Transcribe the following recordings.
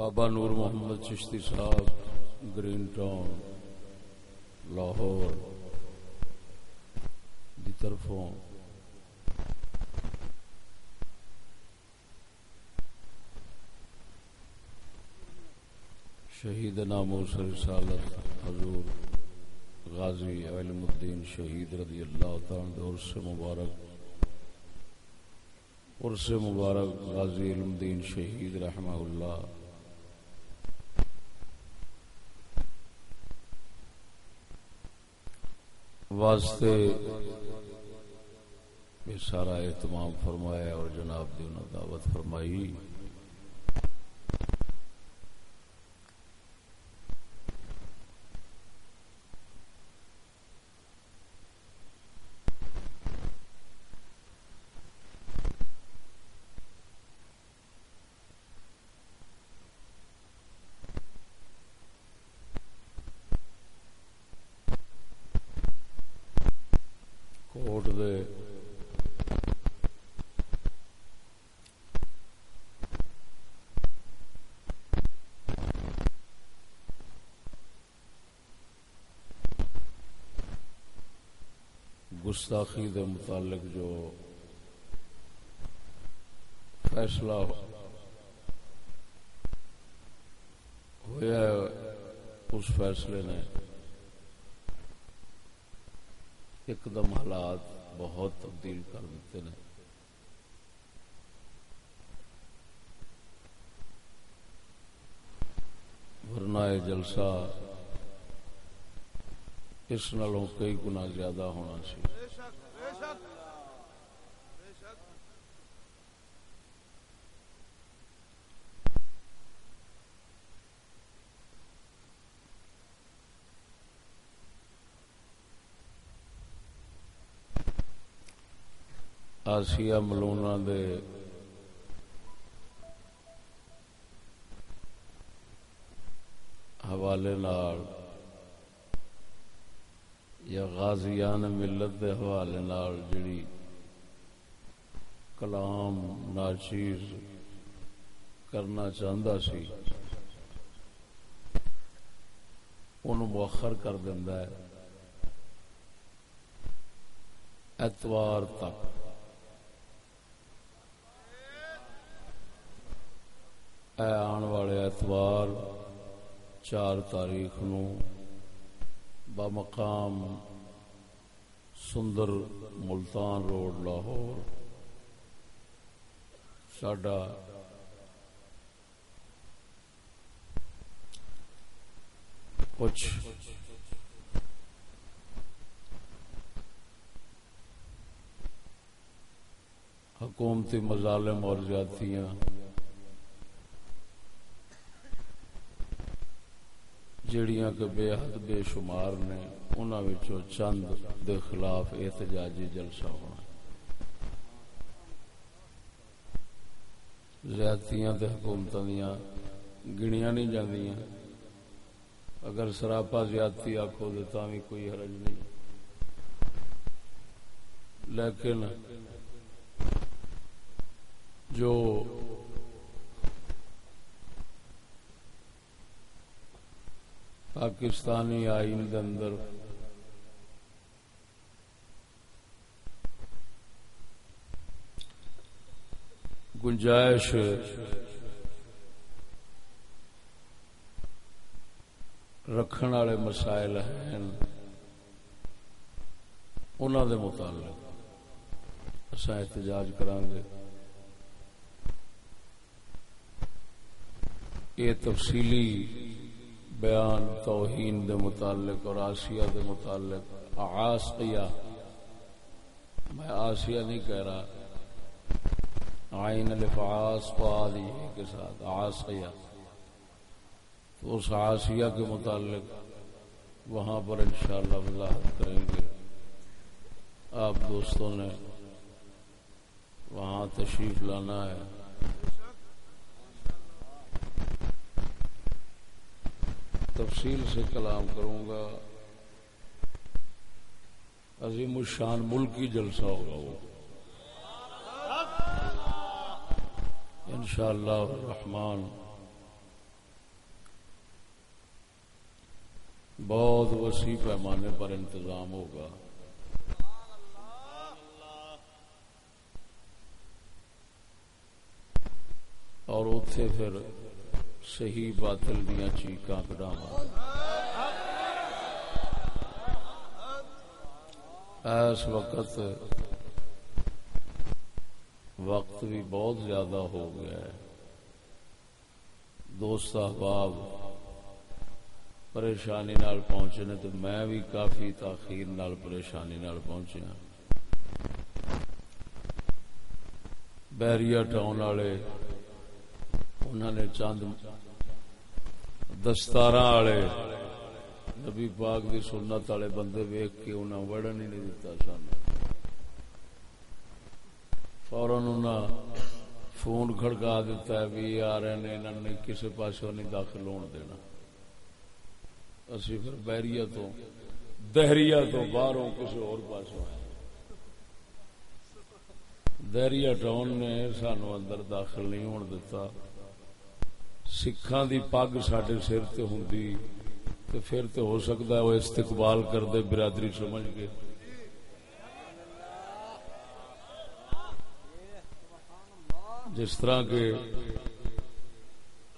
بابا نور محمد چشتی صاحب، green town, Lahore, دی طرفوں۔ شہید نامو رسالت حضور غازی علم الدین شہید رضی اللہ تعالی دور سے مبارک، اور سے مبارک غازی علم الدین شہید رحمہ اللہ واسطے سارا اہتمام فرمایا اور جناب دی دعوت فرمائی۔ گستاخی دے متعلق جو فیصلہ ہوا اس فیصلے نے ایک دم حالات بہت تبدیل کر دیتے ہیں۔ ورنہ جلسہ اس نالوں کئی گنا زیادہ ہونا چاہیے۔ آسیا ملونا دے حوالے نال یا غازیان ملت دے حوالے نال جڑی کلام ناچیز کرنا چاہتا سی ان مؤخر کر دینا ہے اتوار تک اے آن والے اتوار چار تاریخ نو بمقام سندر ملتان روڈ لاہور ساڈا کچھ حکومتی مظالم اور زیادتیاں جڑیاں کہ بے حد بے شمار نے انہوں چند دے خلاف احتجاجی جلسہ ہونا۔ زیادتیاں تے حکومتوں دیا گنیاں نہیں جاندیاں۔ اگر سراپا زیادتی آخو تو بھی کوئی حرج نہیں۔ لیکن جو پاکستانی آئین دے اندر۔ گنجائش رکھن والے مسائل ہیں۔ انہوں دے متعلق اصا احتجاج کران گے۔ یہ تفصیلی بیان، توہین دے متعلق اور آسیہ دے متعلق آسیہ میں آسیہ نہیں کہہ رہا آئین الفاظ فعادی کے ساتھ آسیہ تو اس آسیہ کے متعلق وہاں پر انشاءاللہ وضاحت کریں گے۔ آپ دوستوں نے وہاں تشریف لانا ہے۔ تفصیل سے کلام کروں گا۔ عظیم الشان ملکی جلسہ ہوگا وہ۔ انشاءاللہ الرحمن۔ بہت وسیع پیمانے پر انتظام ہوگا۔ اور اتنے پھر صحیح باطل دیا چیقاں کٹاوا اس وقت وقت بھی بہت زیادہ ہو گیا ہے۔ دوست احباب، پریشانی نال پہنچے نے تو میں بھی کافی تاخیر نال پریشانی نال پہنچیا ہاں۔ بحریہ ٹاؤن والے انہوں نے چند دستار والے نبی پاک دی سنت والے بندے ویک کے انہیں وڑن ہی نہیں دتا سن۔ فورن فون کھڑکا دیتا ہے بھی آ رہے یار انہوں نے کسی پاس نہیں داخل ہون دینا۔ اسی پھر بحریہ تو، دہریہ تو باہروں کسی اور پاس دہریہ ٹاؤن نے سانو اندر داخل نہیں ہون دیتا سکھاں دی پگ سڈے سر تے ہوں تو پھر تو ہو سکتا ہے وہ استقبال کر دے برادری سمجھ کے۔ جس طرح کے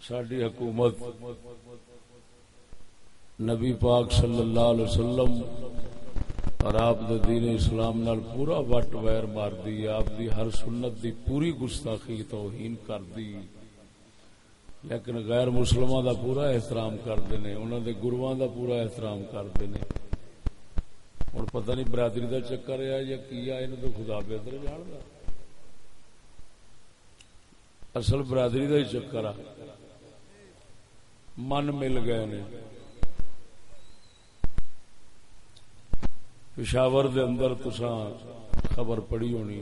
ساری حکومت نبی پاک صلی اللہ علیہ وسلم اور آپ دین اسلام نال پورا وٹ ویر مار دی، آپ دی ہر سنت دی پوری گستاخی توہین کر دی۔ لیکن غیر مسلمان دا پورا احترام کرتے ہیں انہوں دے گروہ دا پورا احترام کرتے ہیں۔ ہوں پتہ نہیں برادری دا چکر ہے یا کی ہے تو خدا بہتر جان گا اصل برادری کا ہی چکر آ من مل گئے نے۔ پشاور دے اندر تسا خبر پڑی ہونی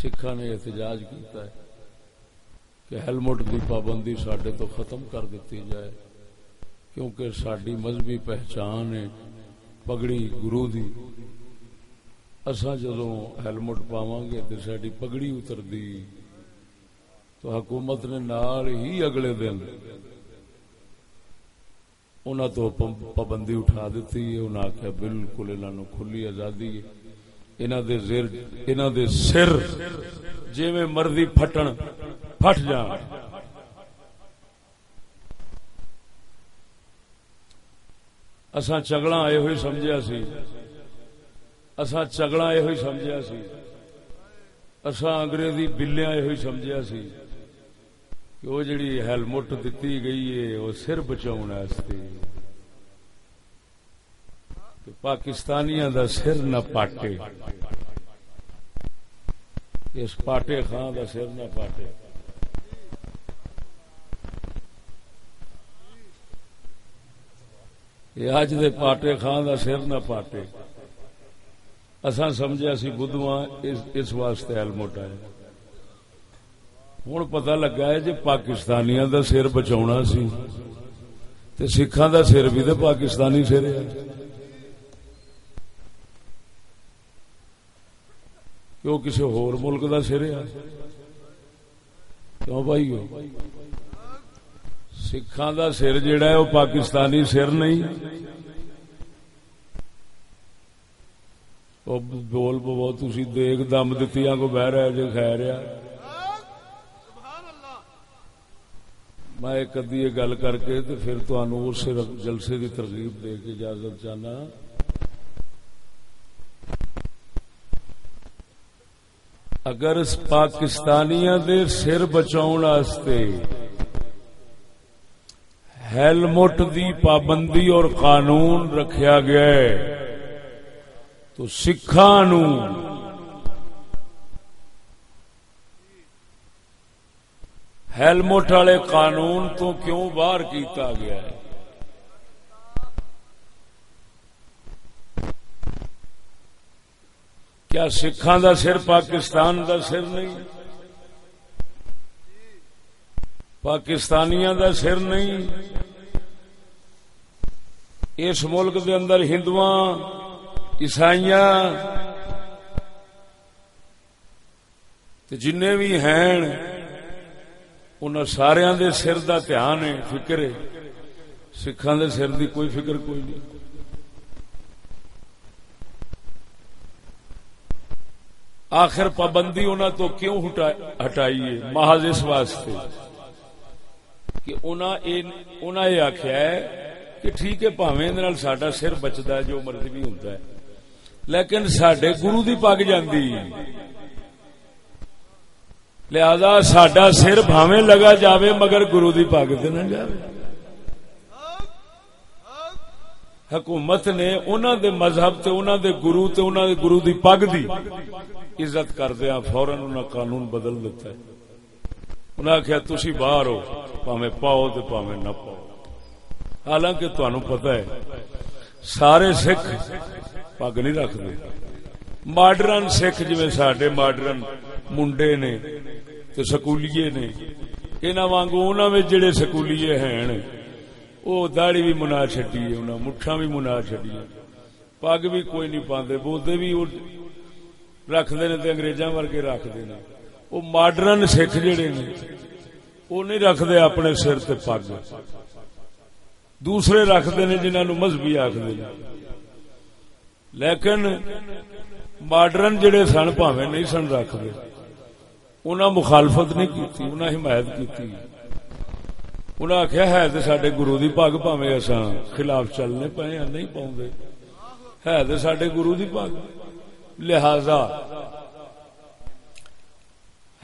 سکھا نے احتجاج کیتا ہے۔ کہ ہیلمٹ کی پابندی سڈے تو ختم کر دیتی جائے، کیونکہ ساری مذہبی پہچان ہے، پگڑی گرو دی۔ اصا جدو ہیلمٹ پاواں گے تو ساری پگڑی اتر دی، تو حکومت نے نال ہی اگلے دن انہوں تو پابندی اٹھا دیتی ہے۔ انہوں آخیا بالکل انہوں کھلی آزادی دے سر جی مرضی پھٹن پھٹ جان اساں چگڑا آئے ہوئی سمجھا سی۔ اساں چگڑا آئے ہوئی سمجھا سی۔ اساں انگریزی بلیاں آئے ہوئی سمجھا سی۔ کہ وہ جڑی ہیلمٹ دتی گئی ہے، وہ سر بچاؤ پاکستانیاں دا سر نہ پاٹے۔ اس پاٹے خان دا سر نہ پاٹے۔ یہ اج دے پاٹے خان دا سر نہ پاٹے۔ اساں سمجھا سی بدھواں اس واسطے ہیلمٹ آئے ہوں پتا لگا ہے جی پاکستانیاں دا سر بچا سی تے سکھاں دا سر بھی تو پاکستانی سر ہے۔ کیوں کسی ہور ملک دا سر ہے؟ کیوں بھائی سکھاں دا سر جڑا ہے وہ پاکستانی سر نہیں۔ بول بو تھی دیکھ دم دتیاں کو بہ رہا جی خیر میں ایک ادی گل کر کے تو پھر اس جلسے کی ترغیب دے کے اجازت چاہنا۔ اگر پاکستانیاں دے سر بچاؤ ہیلمٹ دی پابندی اور قانون رکھیا گیا ہے۔ تو سکھان ہیلمٹ والے قانون تو کیوں باہر کیتا گیا ہے؟ کیا سکھان دا سر پاکستان دا سر نہیں؟ پاکستانیاں دا سر نہیں۔ اس ملک دے اندر ہندو عیسائیاں جن بھی ہیں ان سارا دے سر دا دھیان ہے، فکر ہے۔ سکھان دے سر دی کوئی فکر، کوئی نہیں۔ آخر پابندی انہوں تو کیوں ہٹائی ہے؟ محض اس واسطے۔ کہ یہ آخیا ہے کہ ٹھیک ہے، پاویں سڈا سر بچتا ہے، جو مرضی بھی ہوتا ہے۔ لیکن سڈے گرو دی پگ جاندی۔ لہذا سڈا سر بھاویں لگا جاوے، مگر گرو دی پگ تو نہ جائے حکومت نے انہوں دے مذہب تے انہوں دے گرو تے انہوں دے گرو دی پگ دی عزت کردیا فورن انہوں قانون بدل دیتا ہے۔ انہوں نے آخیا تھی باہر ہو پاوے پاؤ تے پاوے نہ پاؤ. حالانکہ تہن پتا ہے، سارے سکھ پگ نہیں رکھتے۔ ماڈرن سکھ جی سڈے ماڈرن منڈے نے سکولیے نے انہوں وانگو انہوں جڑے سکولیے ہیں وہ داڑی بھی منا چڈی ہے انہیں مٹھا بھی منا چڈی پگ بھی کوئی نہیں پاندے بولتے بھی رکھتے نے اگریزاں ورگے رکھتے ہیں وہ ماڈرن سکھ جڑے نے، وہ نہیں رکھتے اپنے سر تے پگ۔ دوسرے رکھتے نے جنہوں مذہبی آخر لیکن ماڈرن جڑے سن پاوے نہیں سن رکھتے۔ انہیں مخالفت نہیں کی انہیں حمایت کی انہیں آخیا ہے تو سڈے گرو کی پگ پاوے اصا خلاف چلنے پے نہیں پاؤں ہے تو سڈے گرو کی پگ۔ لہذا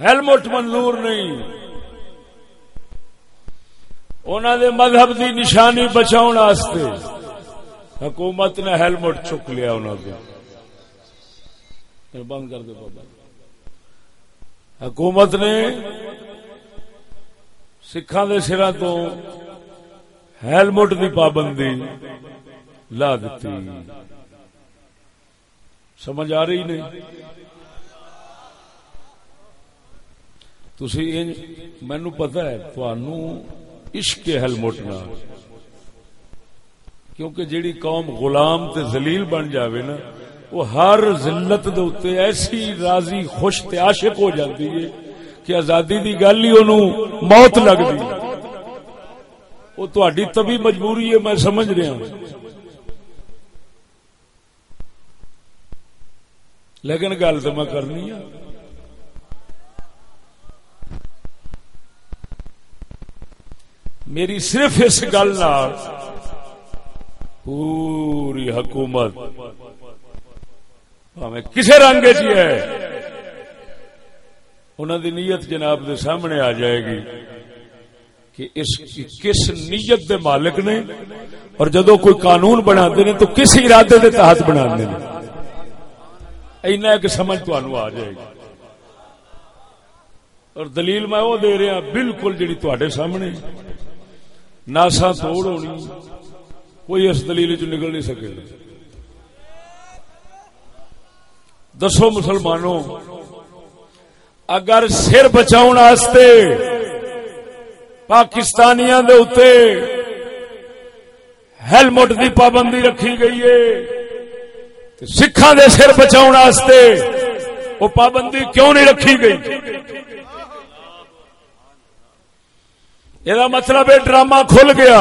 ہیلمٹ منظور نہیں۔ انہوں دے مذہب دی نشانی بچاؤ حکومت نے ہیلمٹ چک لیا انہوں نے بند کر دے بابا۔ حکومت نے سکھان دے سرا تو ہیلمٹ دی پابندی لا دیتی سمجھ آ رہی نہیں؟ تھی مینو پتا ہے عشق ہیلمٹ نہ۔ کیونکہ جیڑی قوم غلام تے ذلیل بن جاوے نا، وہ ہر ذلت دے ایسی راضی، خوش تے عاشق ہو جاتی ہے کہ آزادی دی گل ہی موت لگتی وہ تھی تبھی مجبوری ہے، میں سمجھ رہا ہوں۔ لیکن گل تو میں کرنی ہے میری صرف اس گل پوری حکومت کسی رنگ ہے؟ انہوں دی نیت جناب دے سامنے آ جائے گی کہ اس کس نیت دے مالک نے اور جدو کوئی قانون بنا نے تو کس ارادے دے تحت بنا اینا ایک سمجھ تو آ جائے گی۔ اور دلیل میں وہ دے رہا بالکل جڑی تے سامنے۔ ناسا توڑ ہونی۔ کوئی اس دلیل چ نکل نہیں سکے۔ دسو مسلمانوں، اگر سر بچاؤ پاکستانیاں دے اتے ہیلمٹ دی پابندی رکھی گئی ہے سکھان دے سر بچاؤ وہ پابندی کیوں نہیں رکھی گئی؟ یہ مطلب ہے ڈرامہ کھل گیا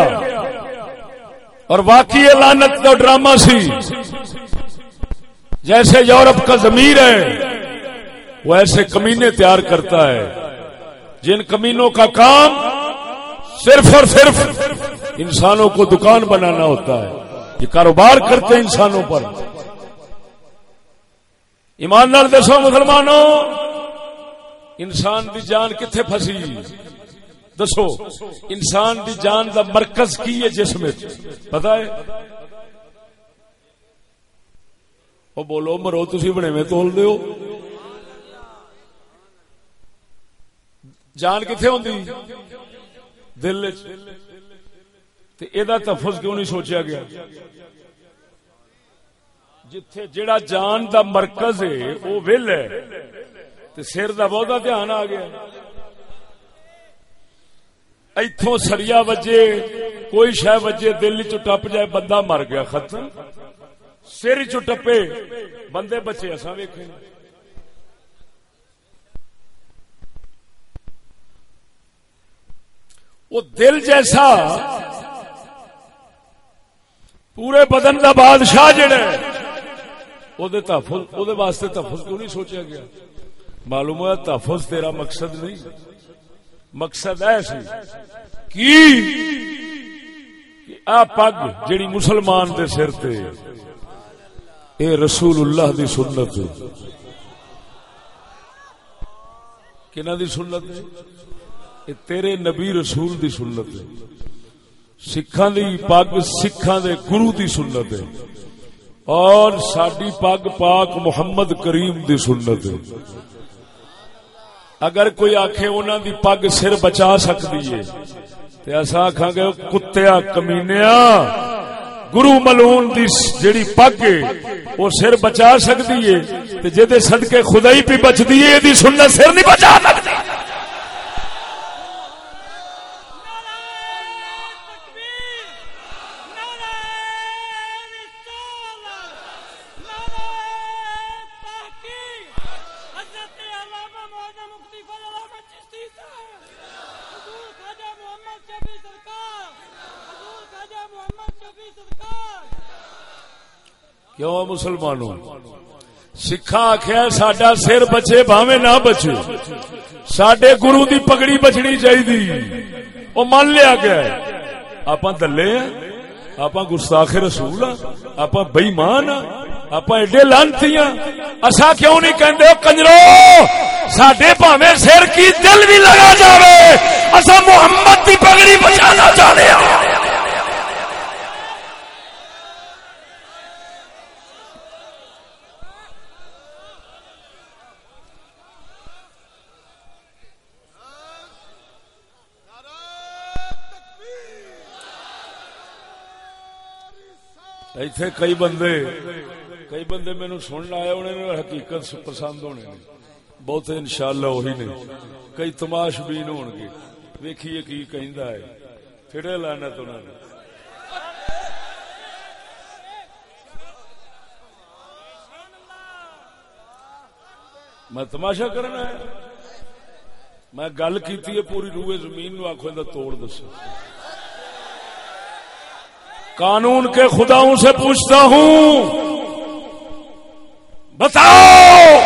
اور واقعی لانت کا ڈرامہ سی جیسے یورپ کا ضمیر ہے وہ ایسے کمینے تیار کرتا ہے جن کمینوں کا کام صرف اور صرف انسانوں کو دکان بنانا ہوتا ہے یہ کاروبار کرتے انسانوں پر ایماندار دسو مسلمانوں انسان دی جان کتنے پھسی دسو، انسان دی جان دا مرکز کی ہے جسم پتا ہے؟ وہ بولو، مرو تھی بنے میں تول دیو۔ جان کتنے ہوں دل یہ تفظ کیوں نہیں سوچا گیا؟ جتھے جڑا جان دا مرکز ہے وہ ول ہے۔ سر دا بہت دھیان آ گیا۔ اتوں سریا وجے، کوئی شہ وجے دل چ ٹپ جائے، بندہ مر گیا، ختم۔ سر چ ٹپے، بندے بچے اصا ویکھے وہ دل جیسا پورے بدن دا بادشاہ جڑا ہے تحفظ واسطے تحفظ کیوں نہیں سوچا گیا؟ معلوم ہوا تحفظ تیرا مقصد نہیں۔ مقصد ہے سی کی آ پگ جڑی مسلمان دے سر تے اے رسول اللہ دی سنت کنا دی سنت اے تیرے نبی رسول دی سنت سکھاں دی پگ سکھاں دے گرو دی سنت ہے۔ اور ساڈی پگ پاک محمد کریم دی سنت ہے۔ اگر کوئی آخے انہوں دی پگ سر بچا سکتی ہے تو اصا آخا گے کتیا کمینیاں۔ گرو ملون دی جڑی پگ وہ سر بچا سکتی ہے۔ جی صدقے خدا ہی پی بچتی ہے دی سننا سر نہیں بچا سکتی کیوں مسلمانوں؟ سکھا آخیا سڈا سر بچے باوے نہ بچے۔ سڈے گرو دی پگڑی بچنی چاہیے وہ مان لیا گیا آپ دلے آپ گستاخ رسول آپ بئیمان آپ ایڈے لانتی اصا کیوں نہیں کہ کنجرو سڈے پاوے سر کی دل بھی لگا جائے اصا محمد کی پگڑی بچانا چاہتے ہیں ایتھے کئی بندے کئی بندے مینو سننا آئے انہیں حقیقت پسند ہونے بہت ان شاء اللہ وہی نے کئی تماش بھی ہو گے ویکھیے کی کہندا ہے پھرے لانا تو نہ میں تماشا کرنا ہے میں گل کی پوری روئے زمین نو آخو توڑ دسو قانون کے خداؤں سے پوچھتا ہوں۔ بتاؤ۔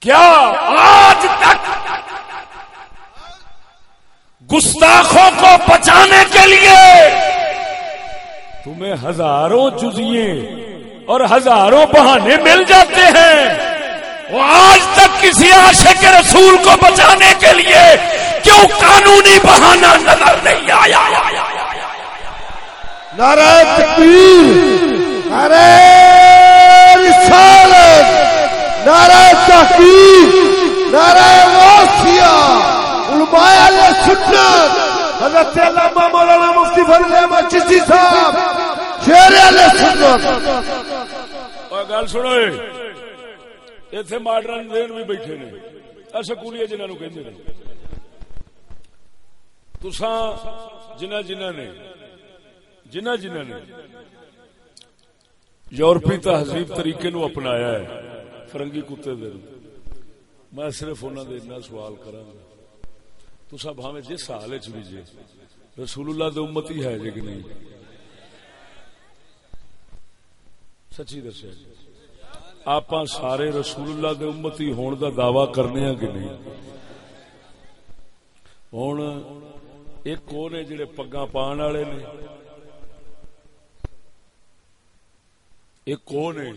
کیا آج تک گستاخوں کو بچانے کے لیے تمہیں ہزاروں جزیے اور ہزاروں بہانے مل جاتے ہیں۔ وہ آج تک کسی آشے کے رسول کو بچانے کے لیے کیوں قانونی بہانہ نظر نہیں آیا؟ نعرہ تکبیر نعرہ رسالت نعرہ تحقیق نعرہ علماء علیہ سنت حضرت علامہ مولانا مفتی فضل احمد چشتی صاحب شیر علیہ سنت۔ اور گل سنو ایتھے ماڈرن ذہن بھی بیٹھے نے سکولی جنہوں نے کہندے تسا جنہ جنہ نے، جنہ جنہ نے یورپی تہذیب طریقے نو اپنایا ہے، فرنگی کتے دے میں صرف انہوں نے اتنا سوال کرا تسا بھاوے جس حال چ بھی جی رسول اللہ دے امتی ہے جی کہ نہیں؟ سچی دسیا جی۔ آپ سارے رسول اللہ دے امتی ہون دا دعوی کرنے ہیں کہ نہیں؟ ہوں ایک وہ نے جڑے پگا پان والے نے؟ ایک وہ نے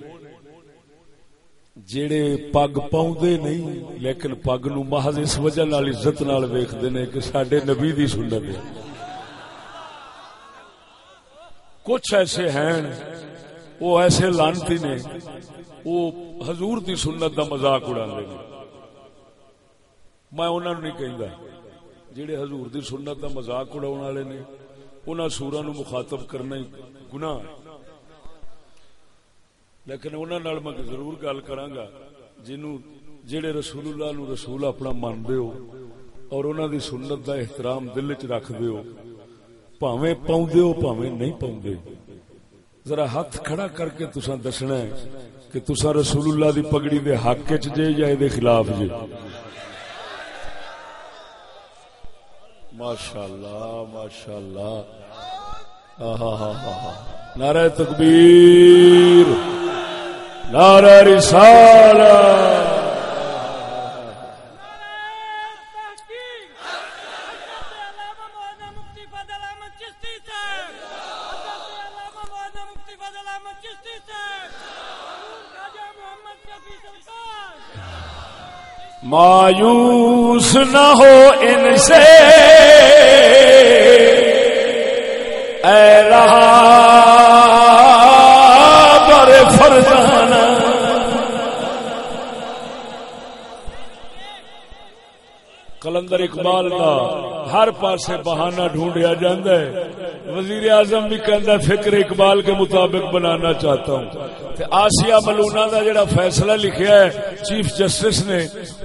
جڑے پگ پاؤں نہیں، لیکن پگ نو محض اس وجہ نال عزت نال ویکھدے نے کہ ساڈے نبی دی سنت ہے۔ کچھ ایسے ہیں، وہ ایسے لانتی نے، وہ حضور دی سنت دا مذاق اڑا میں انہوں نے نہیں کہندا۔ جڑے حضور دی سنت دا مذاق اڑاون والے نے، انہاں سوراں نو مخاطب کرنا ہی گناہ ہے۔ لیکن انہاں نال میں ضرور گل کراں گا جنوں جڑے رسول اللہ نو رسول اپنا مندے ہو، اور انہاں دی سنت دا احترام دل وچ رکھدے ہو، پاویں پاوندے ہو، پاویں نہیں پاوندے۔ ذرا ہاتھ کھڑا کر کے تساں دسنا ہے کہ تساں رسول اللہ دی پگڑی دے حق وچ جے یا دے خلاف جے۔ ماشاء اللہ ماشاء اللہ نعرہ تکبیر نعرہ رسالہ۔ مایوس نہ ہو ان سے۔ رہا بر فرزانہ۔ کلندر اقبال کا ہر پاسے بہانہ ڈھونڈیا جاندہ ہے۔ وزیر اعظم بھی کہندا فکر اقبال کے مطابق بنانا چاہتا ہوں۔ آسیا ملونا دا جڑا فیصلہ لکھیا ہے، چیف جسٹس نے،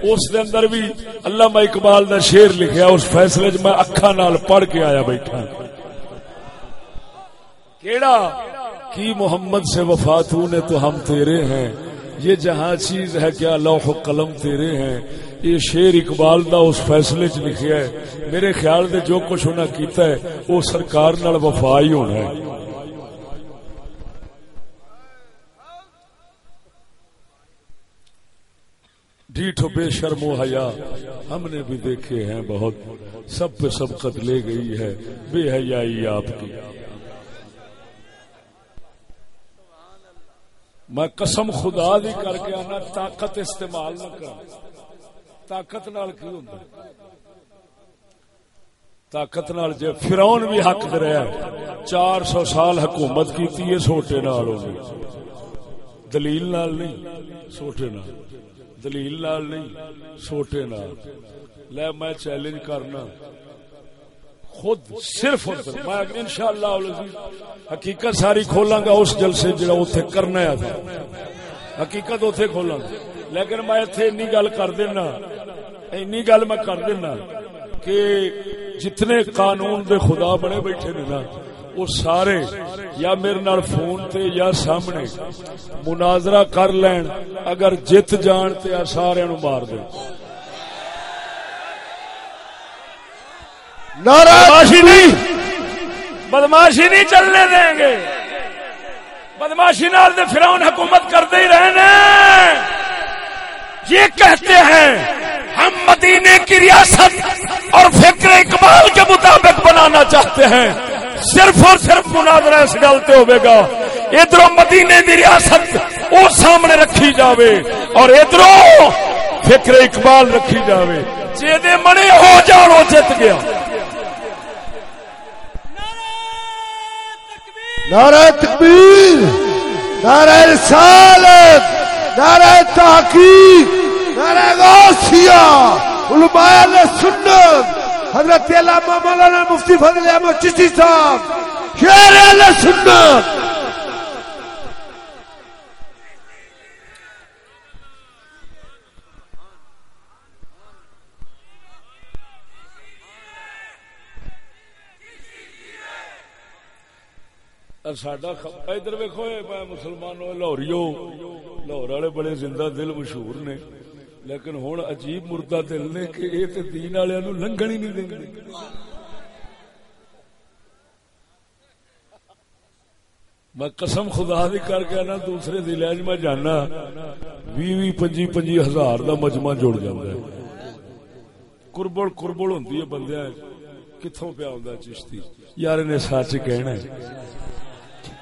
اس دے اندر بھی علامہ اقبال دا شیر لکھیا اس فیصلے میں اکھا نال پڑھ کے آیا بیٹھا۔ کیڑا؟ کی محمد سے وفات نے تو ہم تیرے ہیں۔ یہ جہاں چیز ہے کیا لوح و قلم تیرے ہیں۔ یہ شیر اقبال دا اس فیصلے چ لکھیا ہے۔ میرے خیال دے جو کچھ انہاں کیتا ہے، وہ سرکار نال وفا ہی ہونا ہے۔ ڈیٹھ بے شرم و حیا، ہم نے بھی دیکھے ہیں بہت۔ سب پہ سبقت لے گئی ہے۔ بے حیائی آپ کی۔ میں قسم خدا دی کر کے آنا، طاقت استعمال نہ کر۔ طاقت نال کی ہوں طاقت نال جے فرعون بھی حق دے رہا چار سو سال حکومت کی ہے سوٹے نال دلیل نال نہیں، سوٹے نال۔ دلیل نال نہیں، سوٹے نال۔ لے میں چیلنج کرنا۔ خود صرف میں انشاءاللہ حقیقت ساری کھولاں گا اس جلسے جڑا اوتھے کرنا ہے۔ تھا حقیقت اوتھے کھولاں گا۔ لیکن میں ایتھے انی گل کر دینا انی گل میں کر دینا کہ جتنے قانون دے خدا بنے بیٹھے نے نا، وہ سارے یا میرے نال فون تے یا سامنے مناظرہ کر لین، اگر جت جان تے سارے نو مار دیں بدماشی نہیں بدماشی نہیں چلنے دیں گے۔ بدماشی نال دے حکومت کرتے ہی رہنے یہ کہتے ہیں ہم مدینے کی ریاست اور فکر اقبال کے مطابق بنانا چاہتے ہیں۔ صرف اور صرف مناظرہ اس گلتے ہوئے گا۔ ادھر مدینے دی ریاست وہ سامنے رکھی جاوے اور ادھر فکر اقبال رکھی جاوے۔ جی منے ہو جانو جت گیا۔ نعرہ تکبیر، نعرہ رسالت، نعرہ تحقیق، نعرہ غوثیہ علماء سنت، حضرت علامہ مولانا مفتی فضل احمد چشتی صاحب شیر علیہ سنت ساڈا ادھر ویکو مسلمان لاہوریو لاہور والے بڑے زندہ دل مشہور نے۔ لیکن ہوں عجیب مردہ دل نے کہ یہ تو دین والے لنگن ہی نہیں دیں گے میں قسم خدا دی کر کے نا دوسرے ضلع میں جانا بھی بھی پنجی پنجی ہزار دا مجمع جڑ جاتا ہے۔ کربڑ کربڑ ہوندی ہے بندے کتوں پیا ہوں چشتی؟ یار نے سچ کہنا ہے۔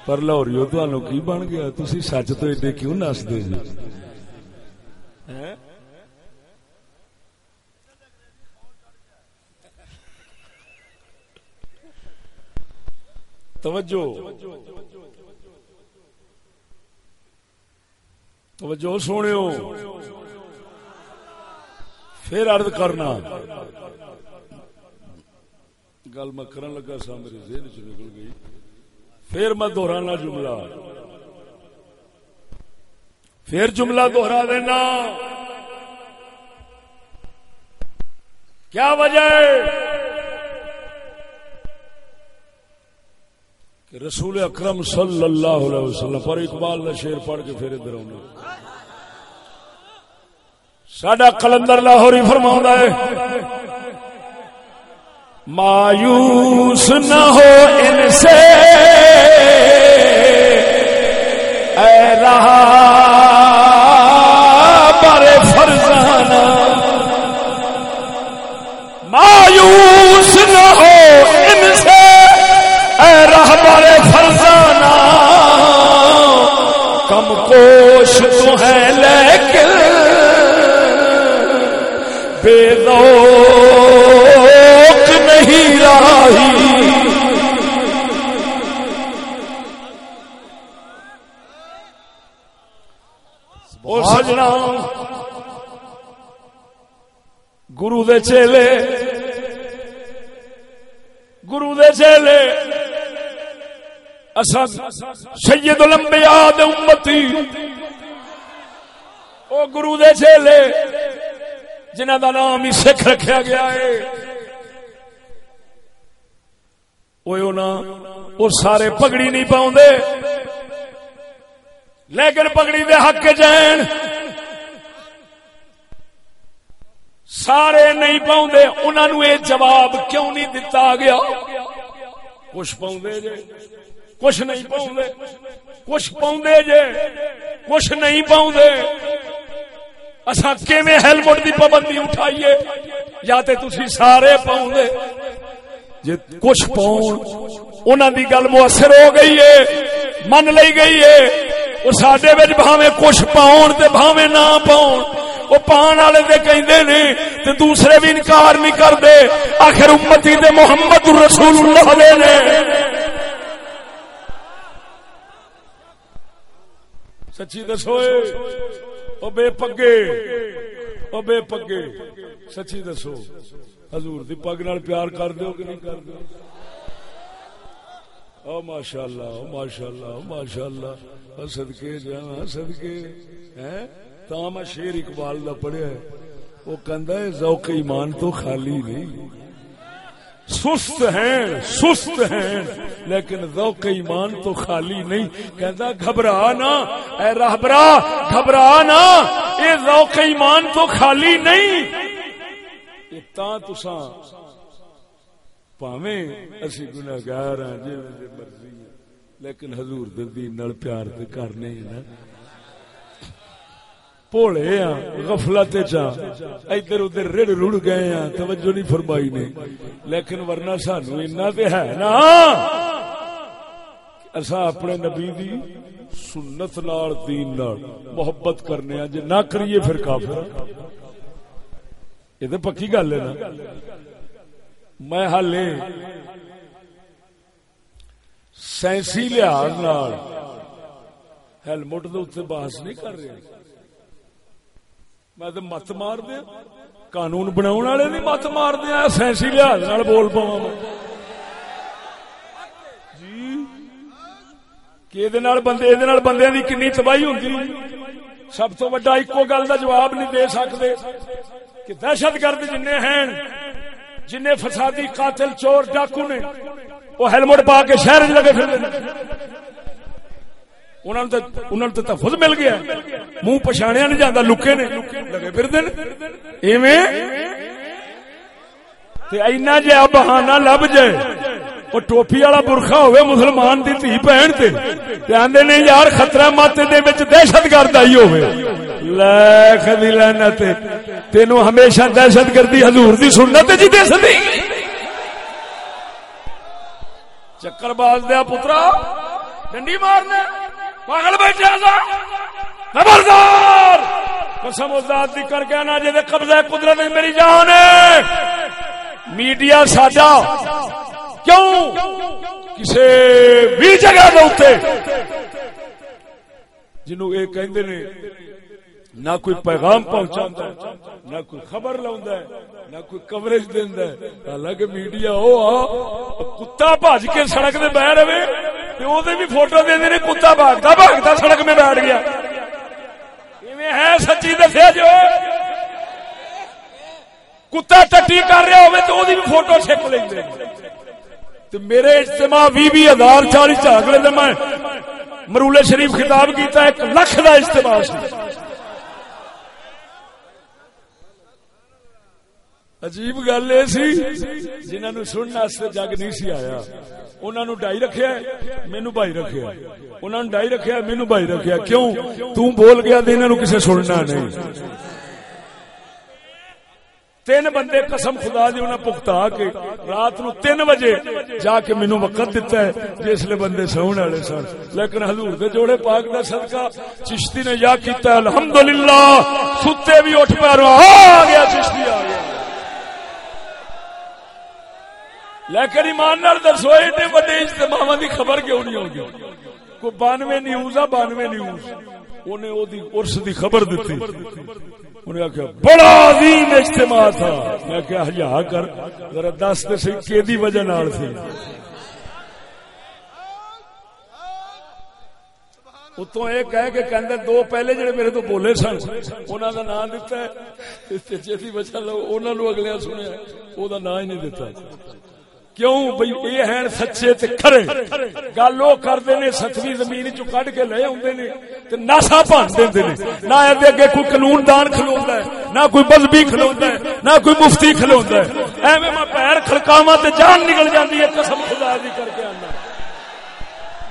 پر لاہوریو تو کی بن گیا تھی سچ تو ایڈے کیوں نستے جی توجہ توجہ سونے پھر ارد کرنا گل میں کرن لگا سا میرے ذہن چ نکل گئی پھر میں دوہرانا جملہ۔ پھر جملہ دوہرا دینا۔ کیا وجہ ہے؟ کہ رسول اکرم صلی اللہ علیہ وسلم، پر اقبال نے شیر پڑھ کے پھر ادھر آنا۔ سڈا کلندر لاہور ہی فرما ہے، مایوس نہ ہو ان دے چیلے گرو دے چیلے سید الانبیاء دے امتی او گرو دے چیلے جنہ دا نام ہی سکھ رکھا گیا ہے وہ سارے پگڑی نہیں پاؤں لیکن پگڑی دے حق جین سارے نہیں پاؤں انہوں نے جواب کیوں نہیں دتا گیا؟ کچھ پاؤں جے، کچھ نہیں پاؤں کچھ پاؤں جے، کچھ نہیں پاؤں اصا ہیلمٹ کی پابندی اٹھائیے؟ یا تے تھی سارے پاؤں جی کچھ پاؤن انہوں دی گل مؤثر ہو گئی ہے، من لی گئی ہے۔ وہ سڈے بھاوے کچھ پاؤن تے بھاوے نہ پاؤن۔ وہ پان والے تے کہندے نے تے دوسرے بھی انکار نہیں کرتے۔ آخر امتی دے محمد رسول اللہ دے نے۔ سچی دسو او بے پگے، او بے پگے۔ سچی دسو، حضور دی پگ نال پیار کر دیو کہ نہیں کر دیو؟ او ماشاء اللہ او ماشاء اللہ او ماشاء اللہ ہاں، صدقے جا صدقے۔ ہیں تا میں شیر اقبال دا پڑھیا ہے، وہ کہندا ہے، ذوق ایمان تو خالی نہیں۔ سست ہیں سست ہیں، لیکن ذوق ایمان تو خالی نہیں۔ کہندا، گھبرا نا۔ اے راہبرا گھبرا نا۔ اے ذوق ایمان تو خالی نہیں۔ اسی گناگار ہاں جی مرضی لیکن حضور دین پیار تے کرنے نا۔ پوڑے ہاں غفلت ادھر ادھر رڑ رڑ گئے ہاں توجہ نہیں فرمائی نے لیکن ورنہ سانو اینا تے ہے نا اصا اپنے نبی دی سنت نال دین نال محبت کرنے ہاں جے نہ کریے پھر کافر یہ تو پکی گل ہے نا میں ہال سائنسی لحاظ ہیلمٹ بحث نہیں کر رہا میں تو مت مار دیا۔ قانون بنا والے مت مار دیا۔ سائنسی لحاظ بول پاوا جی۔ کہ بندے بندے کی کنی تباہی ہوتی سب تو وا ایکو گل کا جواب نہیں دے سکتے کہ دہشت گرد جن ہیں جن فسادی قاتل چور ڈاکو نے، وہ ہیلمٹ پا کے شہر لگے پھر انہوں نے تحفظ مل گیا منہ پچھاڑیا نہیں جانا لکے نے۔ لگے پھر دن اینا جہ بہانا لب جائے وہ ٹوپی والا برخا ہوئے مسلمان دی تھی بہن تے۔ آدھے نے، یار خطرہ ماتے دے وچ دہشت گرد آئی ہوئے لاکھ دی لعنت تینو ہمیشہ دہشت گردی حضور دی سنت جی دے سدی چکر باز دیا پترا، ڈنڈی مارنا پاگل بیٹھے خبردار قسم ذات دی کر کے آنا جے قبضہ قدرت میری جان ہے! میڈیا ساڈا! کیوں؟ کسی بھی جگہ دے جنو یہ کہندے نے، نہ کوئی پیغام پہنچا نہ کوئی خبر لا نہ کوئی کوریج دینا حالانکہ میڈیا وہ کتا بج کے سڑک میں بہ رہے وہ بھی فوٹو دے دے کتا بھاگتا بھاگتا سڑک میں بیٹھ گیا ہے سچی دسیا جو کتا ٹٹی کر رہا ہوئے تو وہ بھی فوٹو چھک لیں تو میرے اجتماع بھی بھی ہزار چالی چاگلے دے میں مرولے شریف خطاب کیتا ایک لکھ دا اجتماع سی عجیب گل یہ سی جنہوں سننے جگ نہیں سی آیا انہوں نے ڈائی رکھیا مینو بھائی رکھیا انہوں نے ڈائی رکھیا مینو بھائی رکھیا کیوں؟ تو بول گیا تو انہوں کسے سننا نہیں۔ تین بندے قسم خدا دی انہیں پکتا کے رات نو تین بجے جا کے مینو وقت دیتا ہے جس لیے بندے سہن والے سن۔ لیکن حضور دے جوڑے پاک دا صدقہ چشتی نے یا کیتا الحمدللہ، ستے بھی اٹھ پہ آ گیا چشتی آ لیکن ایمان نال دسو ایڈے بڑے اجتماع دی خبر کیوں نہیں ہوگی کو بانوے نیوز آ، بانوے نیوز۔ انہیں او دی ارس دی خبر دیتی انہیں آخیا بڑا عظیم اجتماع تھا۔ میں کیا ہجا کر، ذرا دس تے سی کی دی وجہ نال تھی۔ اتو یہ کہہ کے کہ دو پہلے جڑے میرے تو بولے سن انہوں کا نام دتا ہے۔ جی وجہ لو انہوں اگلے سنیا وہ نام ہی نہیں دتا۔ کیوں بھئی یہ ہیں سچے تے کھرے گل وہ کرتے نے ستویں زمین چ کڈ کے لے آتے نے ناسا بن دے نہ اگے کوئی قانون دان کھلوا ہے، نہ کوئی مذہبی کھلوا ہے، نہ کوئی مفتی کھلوا ہے۔ ایویں میں پیر کھڑکاوا تے جان نکل جاتی ہے، قسم خدا دی کر کے آنا۔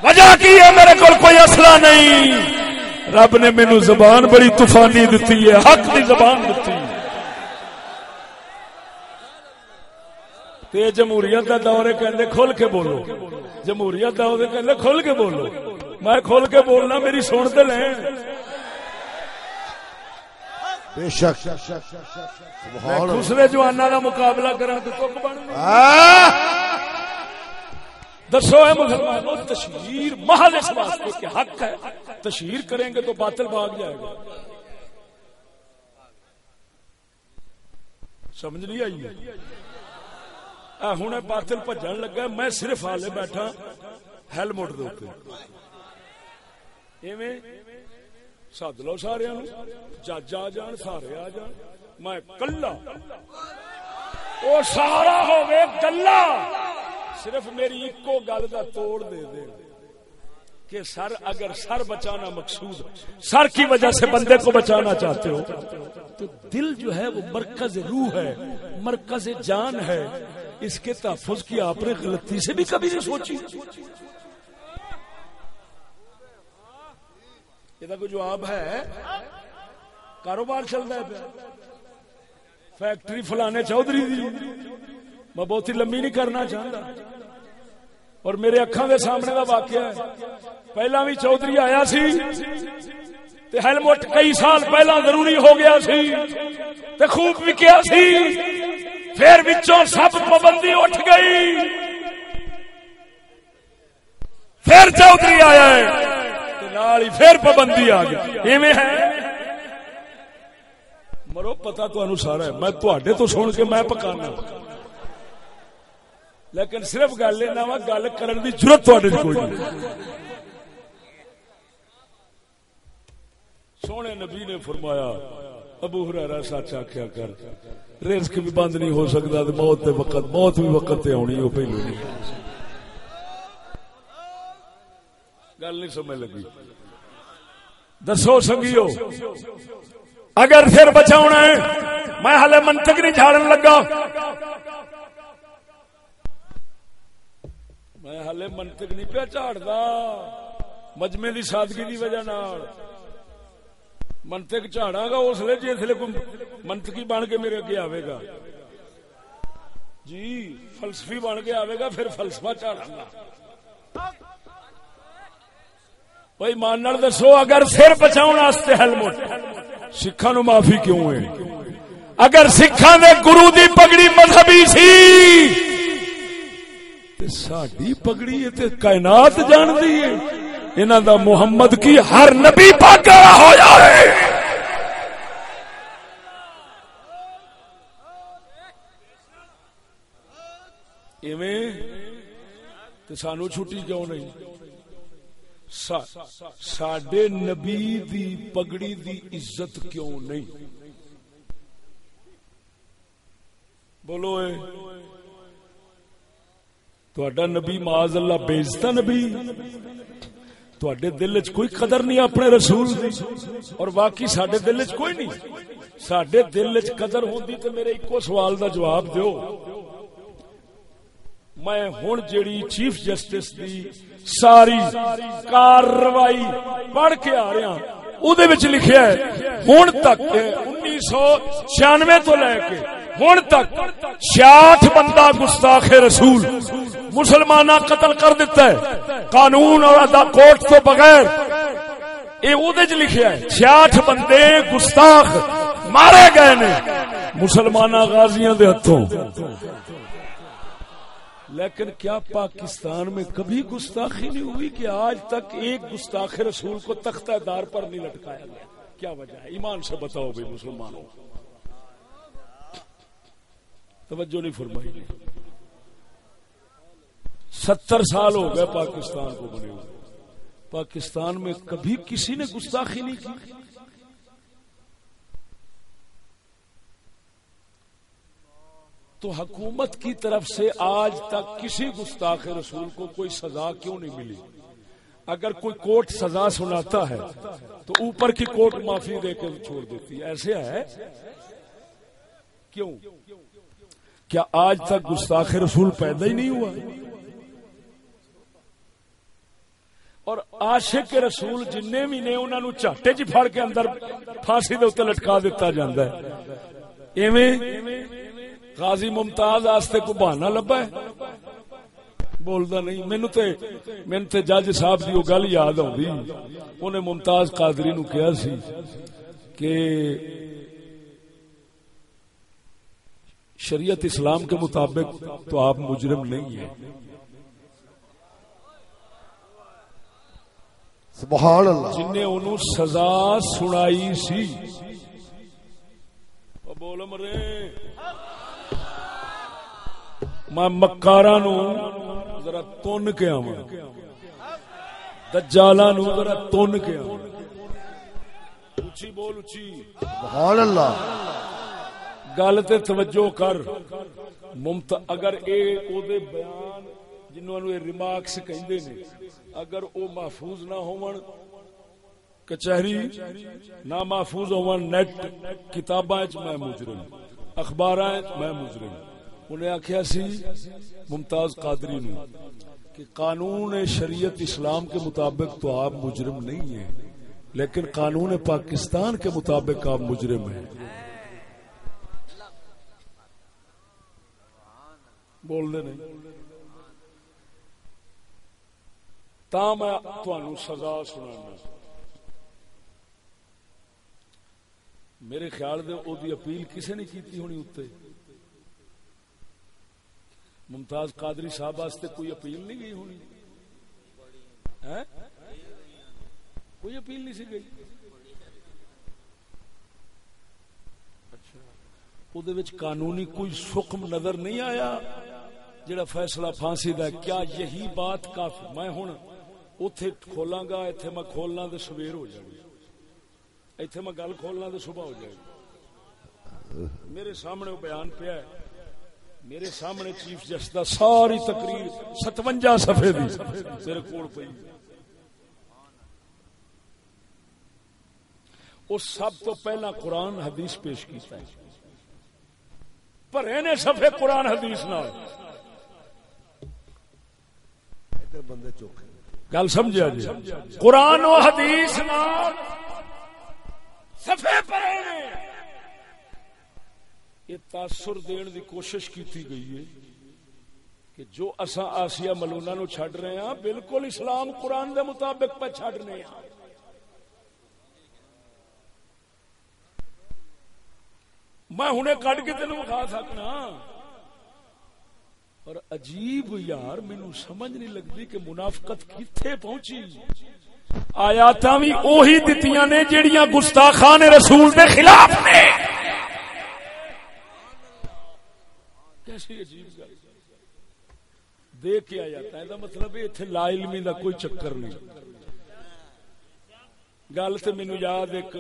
وجہ کی ہے میرے کو کوئی اصلہ نہیں؟ رب نے مینو زبان بڑی طوفانی دیتی ہے، حق دی زبان دیتی ہے تے جمہوریت کا دور کہ کھل کے بولو۔ جمہوریت کا کہ کھل کے بولو۔ میں کھل کے بولنا میری سن تو لیں دوسرے جوانا کا مقابلہ کرا تو دسو ہے مسلمانوں تشہیر محل اس واسطے کہ حق ہے۔ تشہیر کریں گے تو باطل بھاگ جائے گا۔ سمجھ نہیں آئی؟ ہوں باطل بجن لگا، میں صرف ہالے بیٹھا، ہیلمٹ سد لو سارے جج آ جان، سارے آ جان۔ میں کلا۔ وہ سارا کلا صرف میری ایکو گل کا توڑ دے دے۔ کہ سر اگر سر بچانا مقصود، سر کی وجہ سے بندے کو بچانا چاہتے ہو، تو دل جو ہے وہ مرکز روح ہے، مرکز جان ہے۔ اس کے تحفظ کی آپ نے غلطی سے بھی کبھی نہیں سوچی۔ یہ کوئی جواب ہے، کاروبار چل رہا ہے فیکٹری فلانے چودھری دی۔ میں بہت ہی لمبی نہیں کرنا چاہتا۔ اور میرے اکھان کے سامنے کا واقعہ ہے۔ پہلا بھی چودھری آیا سی تے ہیلمٹ کئی سال پہلا ضروری ہو گیا سی تے خوب بھی کیا سی۔ پھر بچوں سب پابندی اٹھ گئی۔ پھر چودھری آیا ہے۔ پھر پابندی آ گئی۔ ہے۔ مرو پتا تو سارا ہے۔ میں تھوڑے تو سن کے میں پکانا۔ لیکن صرف گل لینا وا، گل کرن دی ضرورت تھوڑے کوئی نہیں۔ سونے نبی نے فرمایا، ابو ہرارا سچ آخیا کر۔ رزق بھی بند نہیں ہو سکتا موت دے وقت موت بھی وقت تے آنی وہ پہلو نہیں گل نہیں سمجھ لگی۔ دسو سنگیو، اگر پھر بچا ہے، میں ہلے منتق نہیں جھاڑن لگا۔ میں ہلے منتق نہیں پیا جھاڑتا مجمے کی سادگی کی وجہ منتق چاڑا گا، اس لیے جی جس لیے منتقی بن کے میرے اگے آئے گا۔ جی فلسفی بن کے آئے گا، پھر فلسفہ چاڑا گا۔ بھائی، مان دسو، اگر سر بچاؤ ہیلمٹ سکھا نو معافی کیوں ہے؟ اگر سکھا نے گرو دی پگڑی مذہبی سی ساری پگڑی کائنات جان دی ہے انہوں دا محمد کی ہر نبی پاک ہو جائے۔ ایویں؟ تے سانو چھٹی کیوں نہیں؟ سڈے نبی دی پگڑی دی عزت کیوں نہیں؟ بولو اے۔ تہاڈا نبی معاذ اللہ بیزتا نبی۔ تہاڈے دل چ کوئی قدر نہیں اپنے رسول دی۔ اور باقی سڈے دل چ کوئی نہیں۔ سڈے دل چ قدر ہوندی تے میرے ایکو سوال دا جواب دیو۔ میں ہوں جیڑی چیف جسٹس دی ساری کاروائی پڑھ کے آ رہا ادھے لکھیا ہے، ہوں تک انیس سو چھیانوے تو لے کے ہوں تک چھیاٹھ بندہ گستاخ رسول مسلمان قتل کر دیتا ہے۔ قانون اور ادا کوٹ تو بغیر یہ لکھیا ہے، چھیاٹھ بندے گستاخ مارے گئے نے۔ مسلمان غازیاں دے ہتھوں۔ لیکن کیا پاکستان میں کبھی گستاخی نہیں ہوئی کہ آج تک ایک گستاخ رسول کو تختہ دار پر نہیں لٹکایا گیا؟ کیا وجہ ہے؟ ایمان سے بتاؤ بھائی مسلمانوں توجہ نہیں فرمائی ستر سال ہو گئے پاکستان کو بنے ہوئے۔ پاکستان میں کبھی کسی نے گستاخی نہیں کی۔ تو حکومت کی طرف سے آج تک کسی گستاخ رسول کو کوئی سزا کیوں نہیں ملی؟ اگر کوئی کوٹ سزا سناتا ہے، تو اوپر کی کوٹ معافی دے کے چھوڑ دیتی ہے۔ ایسے ہے؟ کیوں؟ کیا آج تک گستاخ رسول پیدا ہی نہیں ہوا؟ اور عاشق کے رسول جن بھی نے انہوں نے چاٹے چ جی پھڑ کے اندر پھانسی دے اتنے لٹکا دیتا جاندہ ہے۔ ایویں غازی ممتاز آستے کو بہانا لبا ہے؟ بولدا نہیں۔ مینوں تے مینوں تے جج صاحب دی او گل یاد آوندی۔ اونے ممتاز قادری نو کہا سی کہ شریعت اسلام کے مطابق تو آپ مجرم نہیں ہیں۔ سبحان اللہ۔ جن نے انہوں سزا سنائی سی۔ بول مرے میں مکارا نو ذرا تن کے آوا دجالا نو ذرا تن کے آوا اچھی بول اچھی۔ سبحان اللہ۔ گل تے توجہ کر۔ ممت اگر اے او دے بیان جنہوں نے ریمارکس کہندے نے اگر او محفوظ نہ ہون کچہری نہ محفوظ ہون نیٹ کتاباں وچ میں مجرم اخباراں وچ میں مجرم۔ انہیں آخیا سی، ممتاز قادری نو، کہ قانون شریعت اسلام کے مطابق تو آپ مجرم نہیں ہیں، لیکن قانون پاکستان کے مطابق آپ مجرم ہیں۔ بول دے نہیں۔ تا میں تھانو سزا سنا میرے خیال دے، او دی اپیل کسے نہیں کیتی ہونی اتنے ممتاز قادری صاحب واسطے کوئی اپیل نہیں گئی ہونی۔ کوئی اپیل نہیں سی گئی۔ اچھا قانونی کوئی سکم نظر نہیں آیا، جڑا فیصلہ پھانسی دا کیا یہی بات کافی؟ میں ہوں اتے کھولاں گا اتنے میں کھولنا تو سویر ہو جائے گی اتنے میں گل کھولنا تو صبح ہو جائے گی میرے سامنے وہ بیان پیا ہے۔ میرے سامنے چیف جسٹس دا ساری تقریر ستوجا سفے دی تیرے کول پئی۔ وہ سب تو پہلا قرآن حدیث پیش کیتا ہے۔ پر نے سفے قرآن حدیث نال۔ بندے چوکھے۔ گل سمجھا جی قرآن و حدیث نال سفے پر یہ تاثر دین دی کوشش کیتی گئی ہے کہ جو اسا آسیا ملونا نو چھڈ رہے ہیں بالکل اسلام قرآن دے مطابق پہ چھڈ رہے ہیں میں ہنے کٹ کے تینوں کھا سکنا۔ اور عجیب یار مینو سمجھ نہیں لگتی کہ منافقت کتنے پہنچی۔ آیات بھی اوہی دتیاں نے جیڑیاں گستاخان رسول دے خلاف نے۔ کیسی عجیب گل۔ دیکھ کے آ جاتا ہے مطلب اتنے لا علمی کا کوئی چکر نہیں۔ گل تو مینو یاد ایک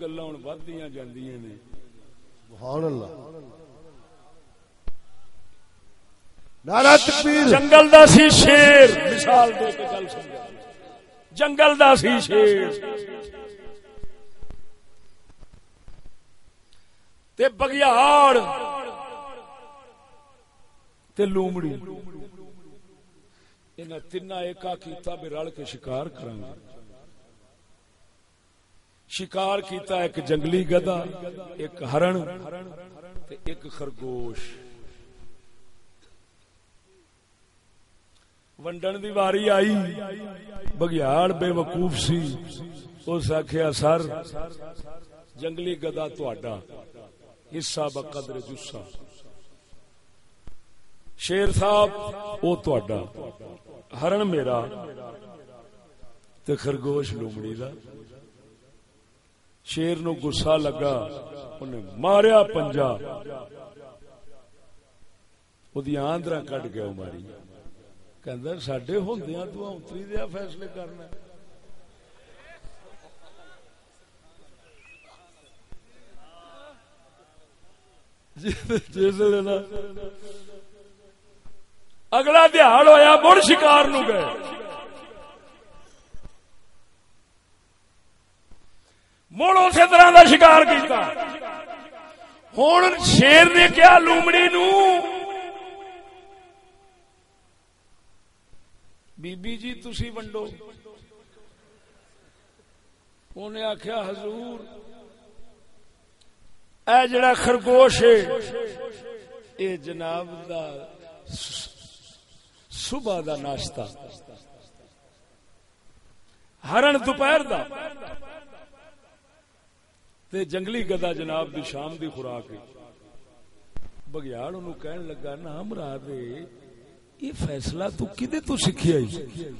گلا ہوں ودیا جی جنگل دا سی شیر۔ مثال دے کے گل سمجھا۔ جنگل دا سی شیر۔ تے بگیاڑ۔ تے لومڑی۔ انہاں تینا ایکا کیتا بھی رل کے شکار کریں گے۔ شکار کیتا ایک جنگلی گدا ایک ہرن تے ایک خرگوش۔ ونڈن دی واری آئی، بگیاڑ بے وقوف سی۔ اس آخیا سر، جنگلی گدا تھوڑا حصہ بقدر جسا۔ شیر صاحب وہ تھوڑا ہرن میرا تے خرگوش لومڑی دا۔ شیر نو گسا لگا انہیں ماریا پنجا۔ وہ آندرا کٹ گیا ماری۔ کہ سڈے ہوں تو اتری دیا فیصلے کرنا جس نا اگلا دہاڑ ہویا، مڑ شکار نو گئے۔ مڑ اسی طرح کا شکار کیتا۔ ہوں شیر نے کیا لومڑی نو؟ بی بی جی تسی ونڈو۔ انہیں آخیا حضور، اے جڑا خرگوش ہے، اے جناب دا صبح دا ناشتہ۔ ہرن دوپہر دا۔ تے جنگلی گدا جناب دی شام دی خوراک بگیاڑ انہوں کہن لگا نا مراد یہ فیصلہ تو کدے تو سکھیا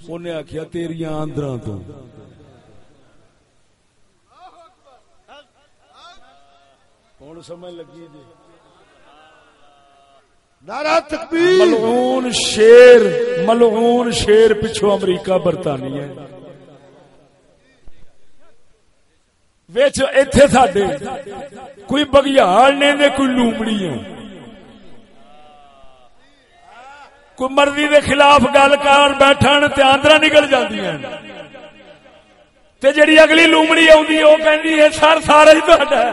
انہیں آخیا تیری آندرا تو۔ ہوں سمجھ لگی جی؟ نعرہ تکبیر۔ ملعون شیر ملعون شیر پچھو امریکہ برطانیہ ویچ ایتھے ساڈے کوئی بگیاڑ نے دے کوئی لومڑی ہے۔ کوئی مرضی دے خلاف گل کر بیٹھن تے آندرا نکل جاندی تے جڑی اگلی لومڑی آوندی او کہندی ہے، سر سارا ہی تہاڈا ہے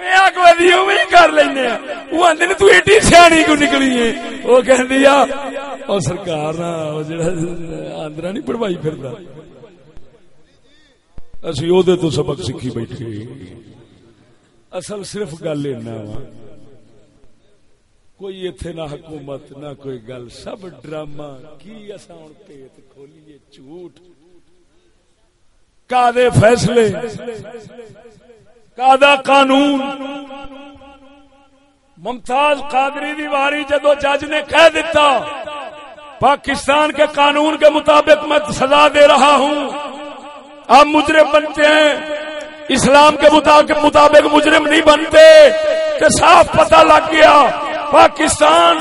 او کر لینے وہ آندے نے تو ایڈی سیانی کو نکلی ہے کہندی آ او سرکار نا او جڑا آندرا نہیں پھردا اسی او دے تو سبق سیکھی بیٹھے اصل صرف گل اینا وا کوئی ایتھے نہ حکومت نہ کوئی گل سب ڈرامہ کی اساں ہن پیت کھولیے جھوٹ کا دے فیصلے کا دا قانون۔ ممتاز قادری دی واری جدو جج نے کہہ دیتا پاکستان کے قانون کے مطابق میں سزا دے رہا ہوں۔ آپ مجرم بنتے ہیں۔ اسلام کے مطابق مجرم نہیں بنتے۔ تو صاف پتہ لگ گیا، پاکستان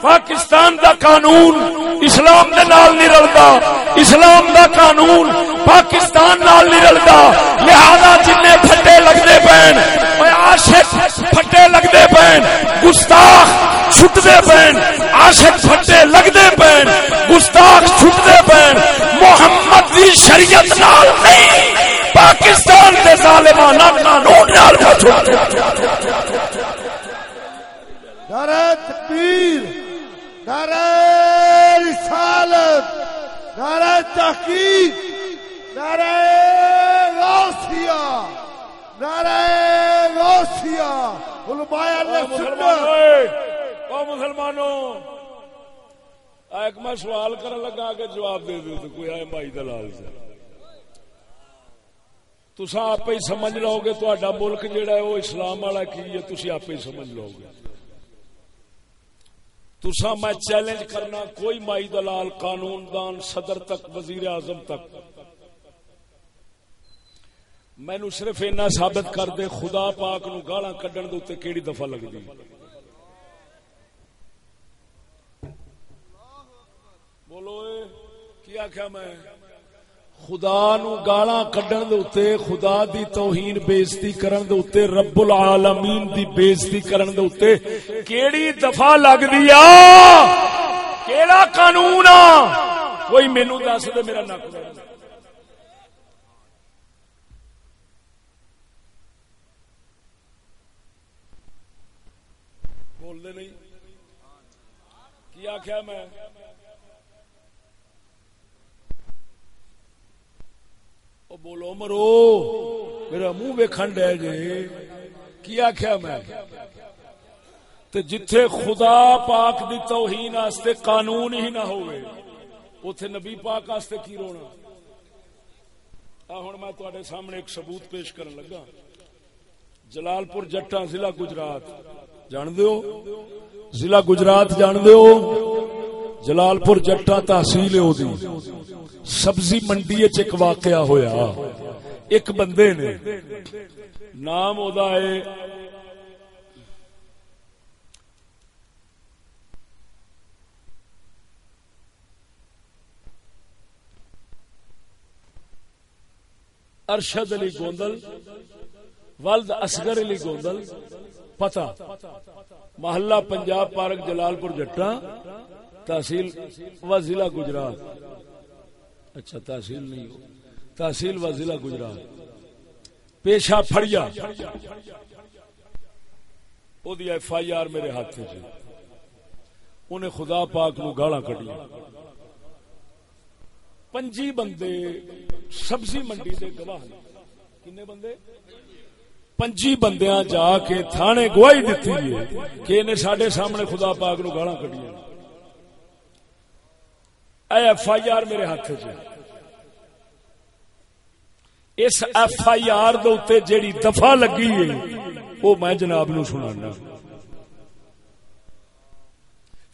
پاکستان دا قانون اسلام دے نال نہیں رلتا اسلام دا قانون پاکستان نال نہیں رلتا لہذا جن پھٹے لگتے پین عاشق، پھٹے لگتے پین گستاخ چھٹتے پین عاشق پھٹے لگتے پین گستاخ چھٹتے پین محمد دی شریعت نال نہیں۔ پاکستان کے ظالمانہ قانون نال چھٹتے نعرہ تکبیر، نعرہ رسالت، نعرہ تحقیق، نعرہ غوثیہ۔ نعرہ غوثیہ علماء اللہ سنت۔ او مسلمانوں۔ ایک میں سوال کرنے لگا کہ جواب دے دو کوئی آئے مائی دلال سے۔ تسا آپ ہی سمجھ لو گے تو ملک جہا ہے وہ اسلام والا کی ہے تھی آپ ہی سمجھ لو گے۔ تسا میں چیلنج کرنا کوئی مائی دلال قانون دان صدر تک وزیر اعظم تک۔ مینو صرف اینا ثابت کر دے، خدا پاک نو گالا کڈن دے کیڑی دفعہ لگ دی بولو اے کیا کیا میں؟ خدا نو گالا کڈن دے اتے خدا دی توہین بےزتی کرن دے اتے رب العالمین دی بےزتی کرن دے اتے کیڑی دفعہ لگ دیا کیڑا قانون آ؟ کوئی مینو دس دے، میرا نک بولتے نہیں۔ کی آخیا میں؟ بولو مرو میرا منہ ویکھن ڈے جی کی آخیا میں؟ تے جتھے خدا پاک دی توہین واسطے قانون ہی نہ ہوئے اتے نبی پاک واسطے کی رونا؟ ہوں میں تے سامنے ایک ثبوت پیش کرن لگا۔ جلال پور جٹا ضلع گجرات۔ جان دیو ضلع گجرات جان دیو جلال پور جٹا تحصیل سبزی منڈی ایک واقعہ ہویا۔ ایک بندے نے نام ادا ہے ارشد علی گوندل، ولد اصغر علی گوندل پتا محلہ پنجاب پارک جلال پور جٹا تحصیل و ضلع گجرات۔ اچھا تحصیل نہیں ہو۔ تحصیل و ضلع گجرات۔ پیشہ پھڑیا۔ او دی ایف آئی آر میرے ہاتھ سے انہیں خدا پاک نو گالا کٹیا پنجی بندے سبزی منڈی دے گواہ کنے بندے؟ پنجی بندیاں جا کے تھانے گواہی دیتی ہے کہ انہیں ساڈے سامنے خدا پاک نو گالا کٹیا اے ایف آئی آر میرے ہاتھ چ اس ایف آئی آر جیڑی دفاع لگی ہے وہ میں جناب نو سنانا۔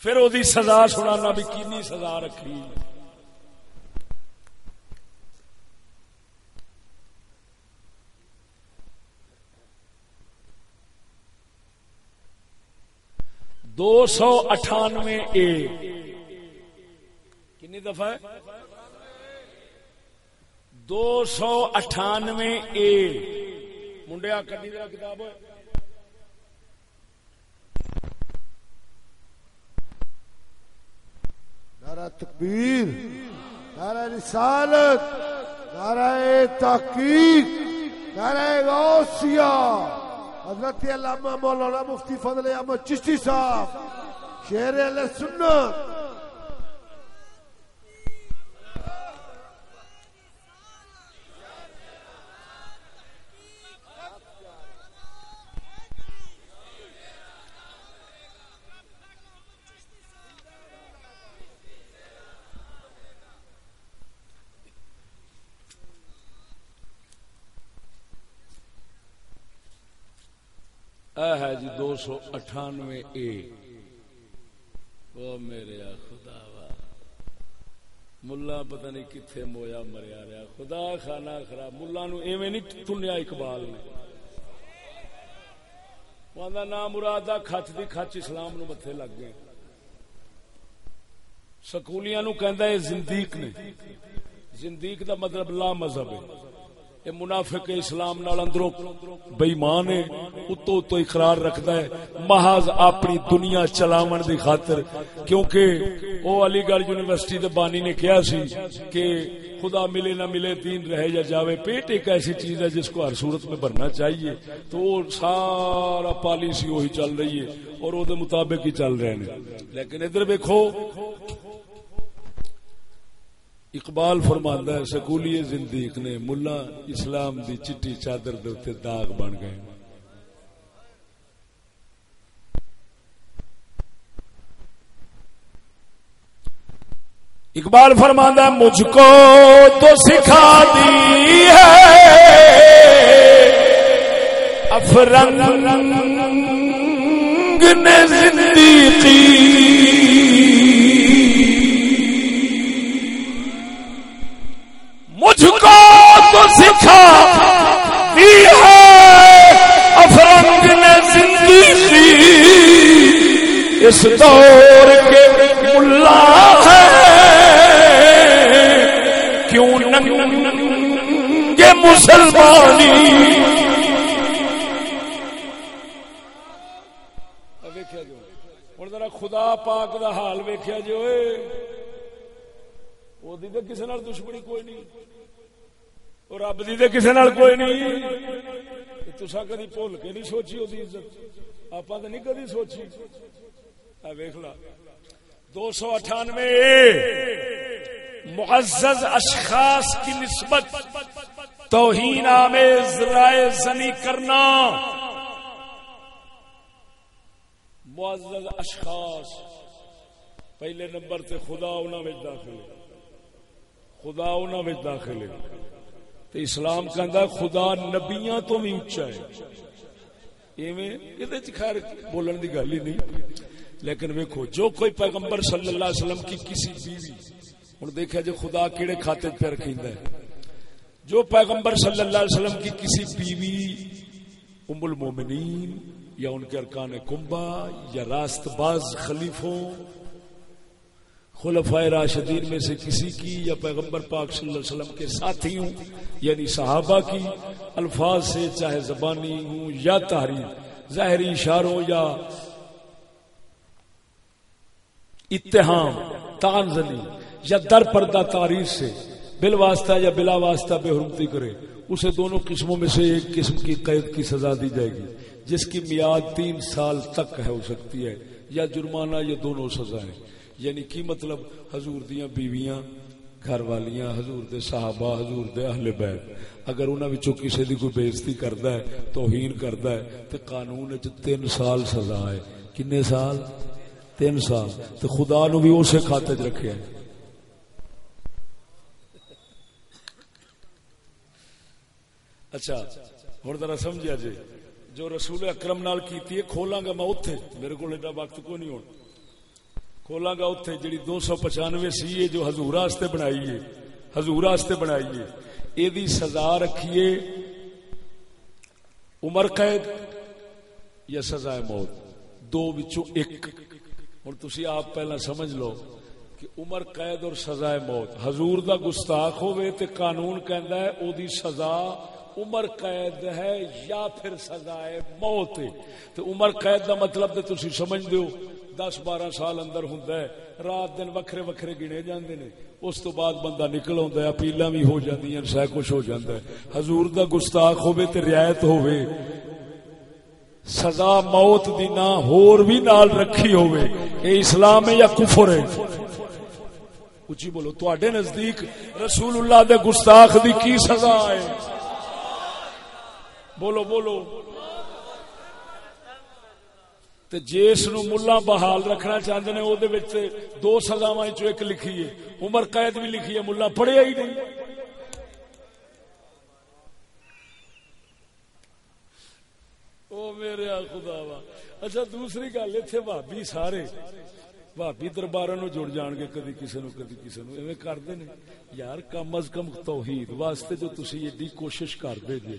پھر وہ سزا سنانا بھی کی سزا رکھی دو سو اٹھانوے اے۔ کنی دفعہ؟ ہے دو سو اٹھانوے اے۔ منڈیا کدی کا کتاب ہے نعرہ تکبیر، نعرہ رسالت، نعرہ تحقیق، نعرہ غوثیہ۔ حضرت علامہ مولانا مفتی فضل احمد چشتی صاحب شہر سنت سنت ہے جی دو سو اٹھانوے اے۔ وہ میرے خدا وا ملا پتہ نہیں کتنے مویا مریا رہا۔ خدا خانہ خراب۔ ملا نو ایویں نہیں تنیا اقبال نے۔ نام مراد کچ دی کچ اسلام نو متے لگ گئے۔ سکولیاں نو کہندا ہے زندیق نے۔ زندیق دا مطلب لا مذہب ہے۔ اے منافق اسلام نال اندروں بےمان ہے اتو اتو اقرار رکھدا ہے۔ محض اپنی دنیا چلاون دی خاطر، کیونکہ او علی گڑھ یونیورسٹی دے بانی نے کہا سی کہ خدا ملے نہ ملے دین رہے یا جاوے، پیٹ ایک ایسی چیز ہے جس کو ہر صورت میں بھرنا چاہیے۔ تو وہ سارا پالیسی وہی چل رہی ہے اور وہ مطابق ہی چل رہے ہیں۔ لیکن ادھر دیکھو اقبال فرماندہ ہے سکولی زندگی نے ملا اسلام دی چٹی چادر دے داغ بن گئے۔ اقبال فرماندہ ہے، مجھ کو تو سکھا دی ہے۔ افرنگ نے زندگی مجھ کو تو سکھا۔ دی ہے افرنگ نے زندگی اس دور کے ملا ہے۔ کیوں ننگے مسلمانی؟ خدا پاک دا حال ویکیا جو کسی دشمنی کوئی نہیں۔ رب دی کسی کوئی نہیں۔ تسا کدی بھول کے نہیں سوچی وہ عزت؟ آپ تو نہیں کدی سوچی؟ ویخ لا۔ دو سو اٹھانوے۔ معزز اشخاص کی نسبت توہین آمیز رائے زنی کرنا۔ معزز اشخاص، پہلے نمبر تے خدا انہوں میں داخل خدا انہوں میں داخل ہے۔ تو اسلام کہندا خدا نبیاں تو بھی اونچا ہے۔ ایویں یہ خیر بولن دی گل ہی نہیں۔ لیکن ویکھو، جو کوئی پیغمبر صلی اللہ علیہ وسلم کی کسی بیوی ہوں دیکھا جو خدا کیڑے کھاتے پہ رکھیندا ہے۔ جو پیغمبر صلی اللہ علیہ وسلم کی کسی بیوی، ام المومنین یا ان کے ارکان کمبا یا راست باز خلیفوں خلفائے راشدین میں سے کسی کی یا پیغمبر پاک صلی اللہ علیہ وسلم کے ساتھیوں یعنی صحابہ کی الفاظ سے چاہے زبانی ہوں یا تحریر، ظاہری اشاروں یا اتحام تانزنی یا در پردہ تاریخ سے، بل واسطہ یا بلا واسطہ بے حرمتی کرے، اسے دونوں قسموں میں سے ایک قسم کی قید کی سزا دی جائے گی، جس کی میاد تین سال تک ہے ہو سکتی ہے، یا جرمانہ یا دونوں سزائیں۔ یعنی کی مطلب؟ حضور دیاں بیویاں گھر والیاں حضور دے صحابہ، حضور دے اہل بیت۔ اگر انہاں وچوں کسے دی کوئی بےزتی کردا ہے، توہین کردا ہے، تے قانون وچ 3 سال سزا ہے۔ کنے سال؟ 3 سال۔ تے خدا نو بھی اسے کھاتے وچ رکھیا ہے۔ اچھا ہن ذرا سمجھیا جی۔ جو رسول اکرم نال کیتی ہے کھولاں گا میں اوتھے۔ میرے کول ایڈا وقت کو نہیں ہونا کھولاں گا اتنے جی دو سو پچانوے سی ہے جو ہزور بنائی ہے ہزور بنائی ہے یہ سزا رکھیے عمر قید یا سزا موت دو بچوں ایک ہوں تھی آپ پہلا سمجھ لو کہ عمر قید اور سزا موت حضور دا گستاخ ہوئے تے قانون کہندا ہے او دی سزا عمر قید ہے یا پھر سزا موت ہے تو عمر قید دا مطلب تے تسی سمجھ دیو دس بارہ سال اندر ہوں رات دن وکھرے وکھرے گنے جاندے نے۔ اس تو بعد بندہ نکل آتا اپیلا بھی ہو جاتی سہ کچھ ہو جاتا ہے۔ حضور دا گستاخ ہوے تے رعایت ہوے سزا موت دی نہ ہور بھی نال رکھی ہوے اے اسلام ہے یا کفر ہے؟ اچھی بولو، تواڈے نزدیک رسول اللہ دے گستاخ دی کی سزا ہے؟ بولو بولو۔ جس نو ملا بحال رکھنا چاہتے ہیں وہ دو سزاوا ایک لکھی ہے۔ عمر قید بھی لکھی ہے ملا پڑھیا ہی نہیں۔ او میرے خدا وا اچھا دوسری گل اتنے بھابی سارے بھابی دربار نو جڑ جان گے کدی کسی نو کدی کسی نو ایویں کرتے نے یار کم از کم توحید واسطے جو تسی ایڈی کوشش کرتے جے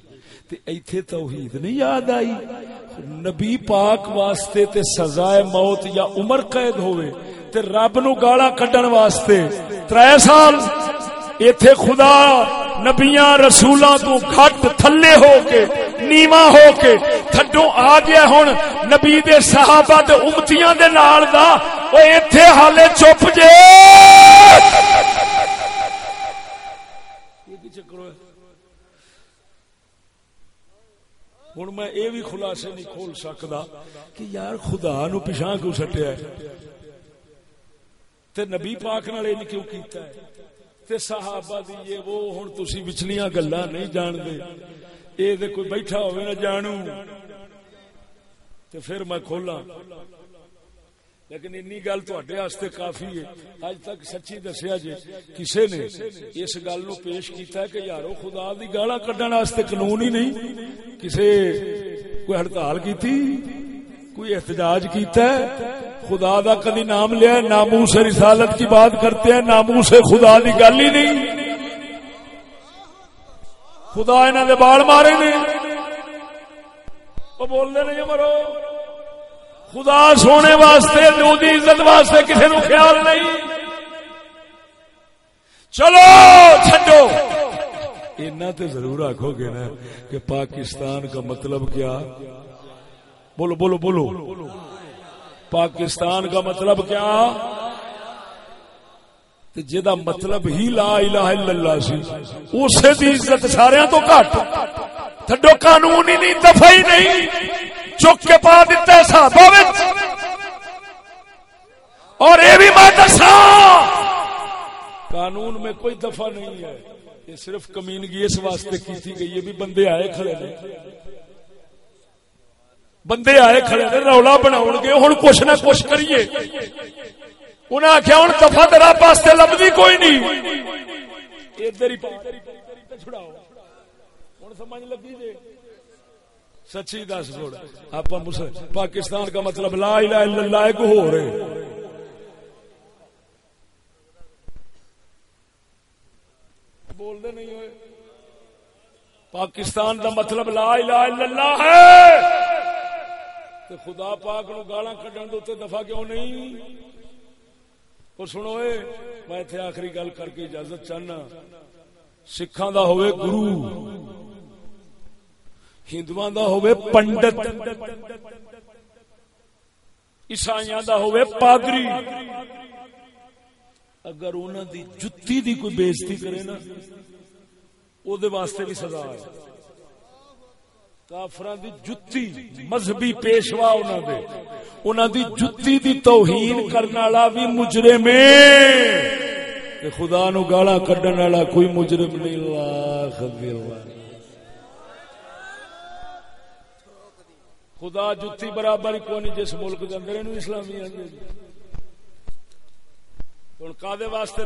تے ایتھے توحید نہیں یاد آئی نبی پاک واسطے تے سزائے موت یا عمر قید ہوئے تے رب نو گالا کڈن واسطے ترے سال ایتھے خدا نبیاں رسولاں تو گھٹ تھلے ہو کے نیوا ہو کے تھڈو آ گیا ہن نبی دے صحابہ تے امتیاں دے نال دا او ایتھے حالے چپ جے ہوں میں یہ بھی خلاصے نہیں کھول سکتا کہ یار خدا نو پچھا کیوں سٹیا تے نبی پاک نال کیوں کیتا ہے تے صحابہ دی یہ وہ ہن تسی وچلیاں گلاں نہیں جان دے اے تے کوئی بیٹھا ہوے نہ جانو تے پھر میں کھولاں۔ لیکن اینی گل تواڈے واسطے کافی ہے۔ اج تک سچی دسیا جے کسے نے اس گل نو پیش کیتا ہے کہ یارو خدا دی گالاں کڈن واسطے قانون ہی نہیں۔ کسے کوئی ہڑتال کیتی؟ کوئی احتجاج کیتا ہے؟ خدا دا کدی نام لیا ناموس رسالت کی بات کرتے ہیں، ناموس خدا دی گل ہی نہیں۔ خدا انہاں دے بال مارے نے۔ او بولنے نہیں مرو خدا سونے واسطے دی عزت واسطے کسی نو خیال نہیں۔ چلو چڈو اینا تے ضرور آخو گے نا کہ پاکستان کا مطلب کیا؟ بولو بولو بولو۔ پاکستان کا مطلب کیا؟ جا مطلب ہی لا الہ الا اللہ سی۔ اسے دی عزت سارے تو گھٹ۔ تھڈو قانون ہی نہیں دفاع ہی نہیں۔ چک کے پا دیتا ہے صحابہ اور یہ بھی میں دسا قانون میں کوئی دفعہ نہیں ہے۔ یہ صرف کمینگی اس واسطے کی تھی گئی یہ بھی بندے آئے کھڑے نے۔ بندے آئے کھڑے نے، رولا بنا گے۔ ہوں کچھ نہ کچھ کریے۔ انہیں آخیا ہوں دفاع تیرا واسطے لبھی کوئی نہیں۔ ادھر ہی چھڑاؤ ہوں سمجھ لگی جی۔ سچی دس گوڑ آپ پاکستان کا مطلب لا الہ الا اللہ ایک ہو رہے بول دے نہیں ہوئے۔ پاکستان دا مطلب لا الہ الا اللہ ہے۔ تو خدا پاک نو گالا کڈن دے دفعہ کیوں نہیں؟ اور سنو اے، میں اتنے آخری گل کر کے اجازت چاہنا۔ سکھاں دا ہوئے گرو ہندو دا ہوئے پنڈت، عیسائیاں دا ہوئے پادری۔ اگر انہوں دی جتی دی کوئی بےزتی کرے نا، او دے واسطے بھی سزا ہے۔ کافران دی جتی، مذہبی پیشوا انہوں دے۔ انہوں دی جتی دی توہین کرنا والا بھی مجرم ہے۔ خدا نو گالا کڈن والا کوئی مجرم نہیں۔ اللہ لاکھ خدا جتی برابر ہی کونی جس ملک کے اندر اسلامی آدھے ہوں کادے واسطے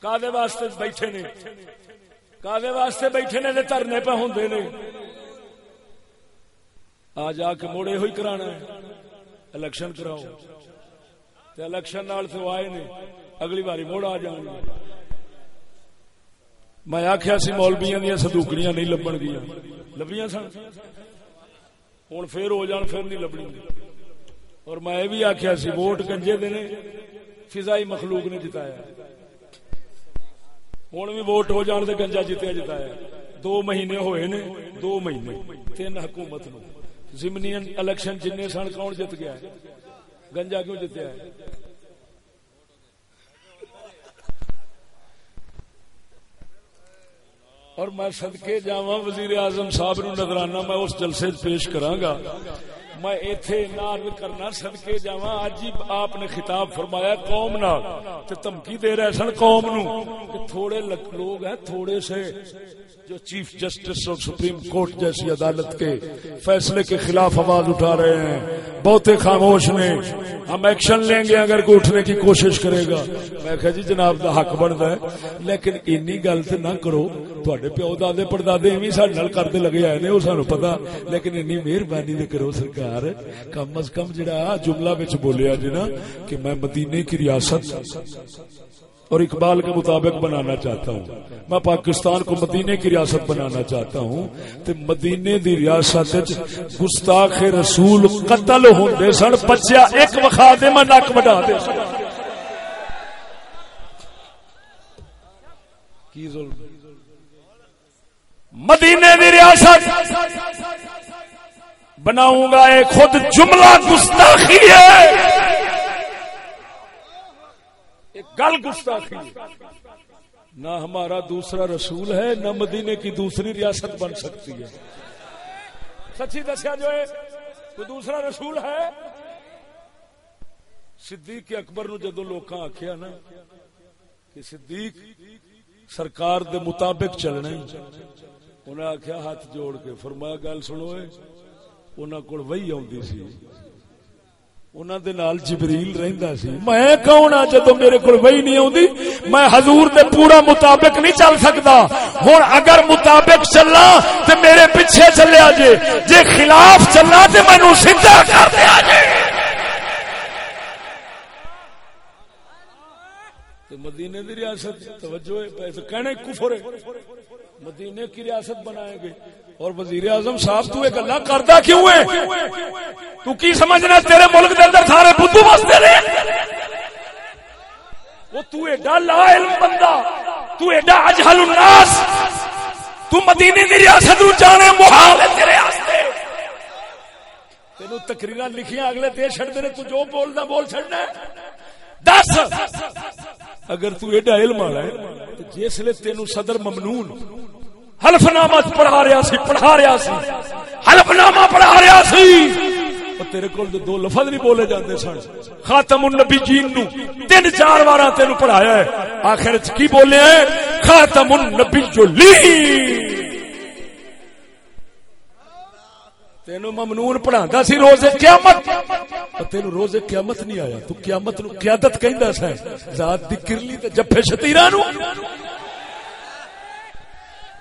کادے واسطے بیٹھے نے۔ کادے واسطے بیٹھے نے دھرنے پہ ہوں نے۔ آ جا کے موڑے ہوئی کرانا ہے۔ الیکشن کراؤ۔ تے الیکشن نال تو آئے نے، اگلی باری موڑ آ جان گے۔ میں آخیا سی مولبیاں دیا سدوکڑیاں نہیں لبن گیا لبیاں سن؟ ہوں پھر ہو جان پھر نہیں لبنی اور میں یہ بھی آخیا سی، ووٹ گنجے دینے فضائی مخلوق نے جتایا۔ ہوں بھی ووٹ ہو جان سے گنجا جتیا جتایا۔ دو مہینے ہوئے نے، دو مہینے۔ تین حکومت نو۔ زمنی الیکشن جن سن کون جیت گیا ہے؟ گنجا کیوں جیتیا ہے؟ اور میں صدقے جاوا وزیر اعظم صاحب نو نظرانہ میں اس جلسے پیش کراگا میں ایتھے نار کرنا صدقے جاواں اج ہی آپ نے خطاب فرمایا قوم نال، تے تمکی دے رہے سن قوم نو کہ تھوڑے لوگ ہیں، تھوڑے سے جو چیف جسٹس اور سپریم کورٹ جیسی عدالت کے فیصلے کے خلاف آواز اٹھا رہے ہیں۔ بہتے خاموش نے، ہم ایکشن لیں گے اگر کوئی اٹھنے کی کوشش کرے گا۔ میں کہا جی جناب دا حق بنتا ہے، لیکن اینی گل تے نہ کرو، تواڈے پیو دادے پردادے ایویں ساڈے نال کردے لگے آئے نے، او سانو پتہ لیکن اینی مہربانی تے کرو سرکار۔ یار، کم از کم جڑا جملہ وچ بولیا جی نا، کہ میں مدینے کی ریاست اور اقبال کے مطابق بنانا چاہتا ہوں. میں پاکستان کو مدینے کی ریاست بنانا چاہتا ہوں تو مدینے دی ریاست گستاخ رسول قتل ہوندے سن، بچیا ایک وخا دے، میں نک بڑھا دے۔ مدینے دی ریاست۔ بناؤں گا ایک خود جملہ گستاخی ہے۔ ایک گل گستاخی۔ نہ ہمارا دوسرا رسول ہے، نہ مدینے کی دوسری ریاست بن سکتی ہے۔ سچی دسیا جو ہے تو دوسرا رسول ہے؟ صدیق اکبر نو جدو لوگ آخیا نا کہ صدیق سرکار دے مطابق چلنا انہیں آخیا ہاتھ جوڑ کے۔ فرمایا، گل سنو انہوں کو وہی آدھی سی انہوں دے نال جبریل رہندا سی میں کون ہاں جدوں میرے کول وہی نہیں اوندی میں حضور دے پورا مطابق نہیں چل سکدا ہن اگر مطابق چلنا تے میرے پیچھے چلیا جے جے خلاف چلنا تے مینوں سیدھا کر دیا جے مدینے دی ریاست توجہ ہے پیسے کہنے کفر ہے مدینے کی ریاست بنائیں گے۔ اور وزیر اعظم صاحب تو ایک اللہ کرتا کیوں ہے؟ تو کی سمجھنا تیرے ملک دے اندر سارے بدھو واسطے رہے وہ تو ایڈا لا علم بندہ، تو ایڈا اجہل الناس، تو مدینے دی ریاست نو جانے محال ہے تیرے واسطے۔ تینو تقریراں لکھیاں اگلے تے چھڑ دے تو جو بولدا بول چھڑنا ہے۔ دس! اگر تو ایڈا علم والا ہے جس لے تینو صدر ممنون حلف نامہ پڑھا رہا سی، پڑھا رہا سی حلف نامہ پڑھا رہا سی۔ تیرے کول دو لفظ نہیں بولے جاندے سن۔ خاتم النبی جین نو تین چار بار تینو پڑھایا ہے۔ آخر کی بولے ہیں؟ خاتم النبی جو لی۔ تینو ممنون پڑھا سی روز قیامت تین روز قیامت نہیں آیا، تو قیامت نو قیادت کہندا سا ذات دی کرلی تے جفے شتیرا نو۔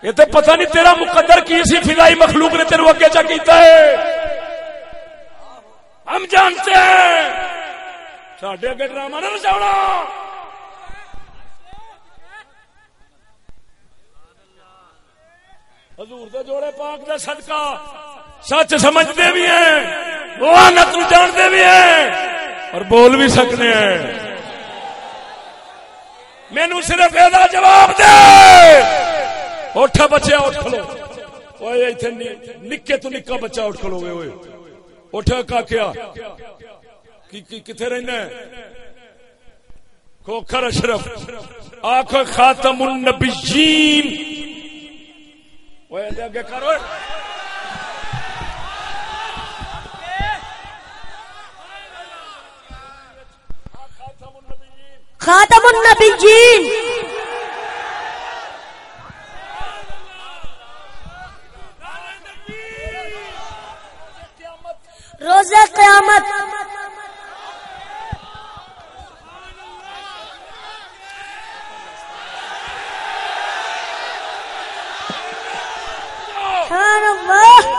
یہ تو پتہ نہیں تیرا مقدر کی سی فضائی مخلوق نے تیرو اگے چا کیتا ہے۔ ہم جانتے ہیں، ساڈے اگے ڈرامہ نہ رچاونا حضور دے جوڑے پاک دا صدقہ۔ سچ سمجھتے بھی ہیں لعنت نو جانتے بھی ہیں اور بول بھی سکتے ہیں۔ مینو صرف یہ جواب دے۔ اٹھ بچیا، اٹھ کھلو۔ ایتھے نکے تو نکا بچہ اٹھ کھلو گے اوئے۔ اٹھ کا کیا کتنے رہنا کھوکھر اشرف۔ آخ خاتم النبیین۔ اوئے اگے کر خاتم النبیین۔ روز قیامت۔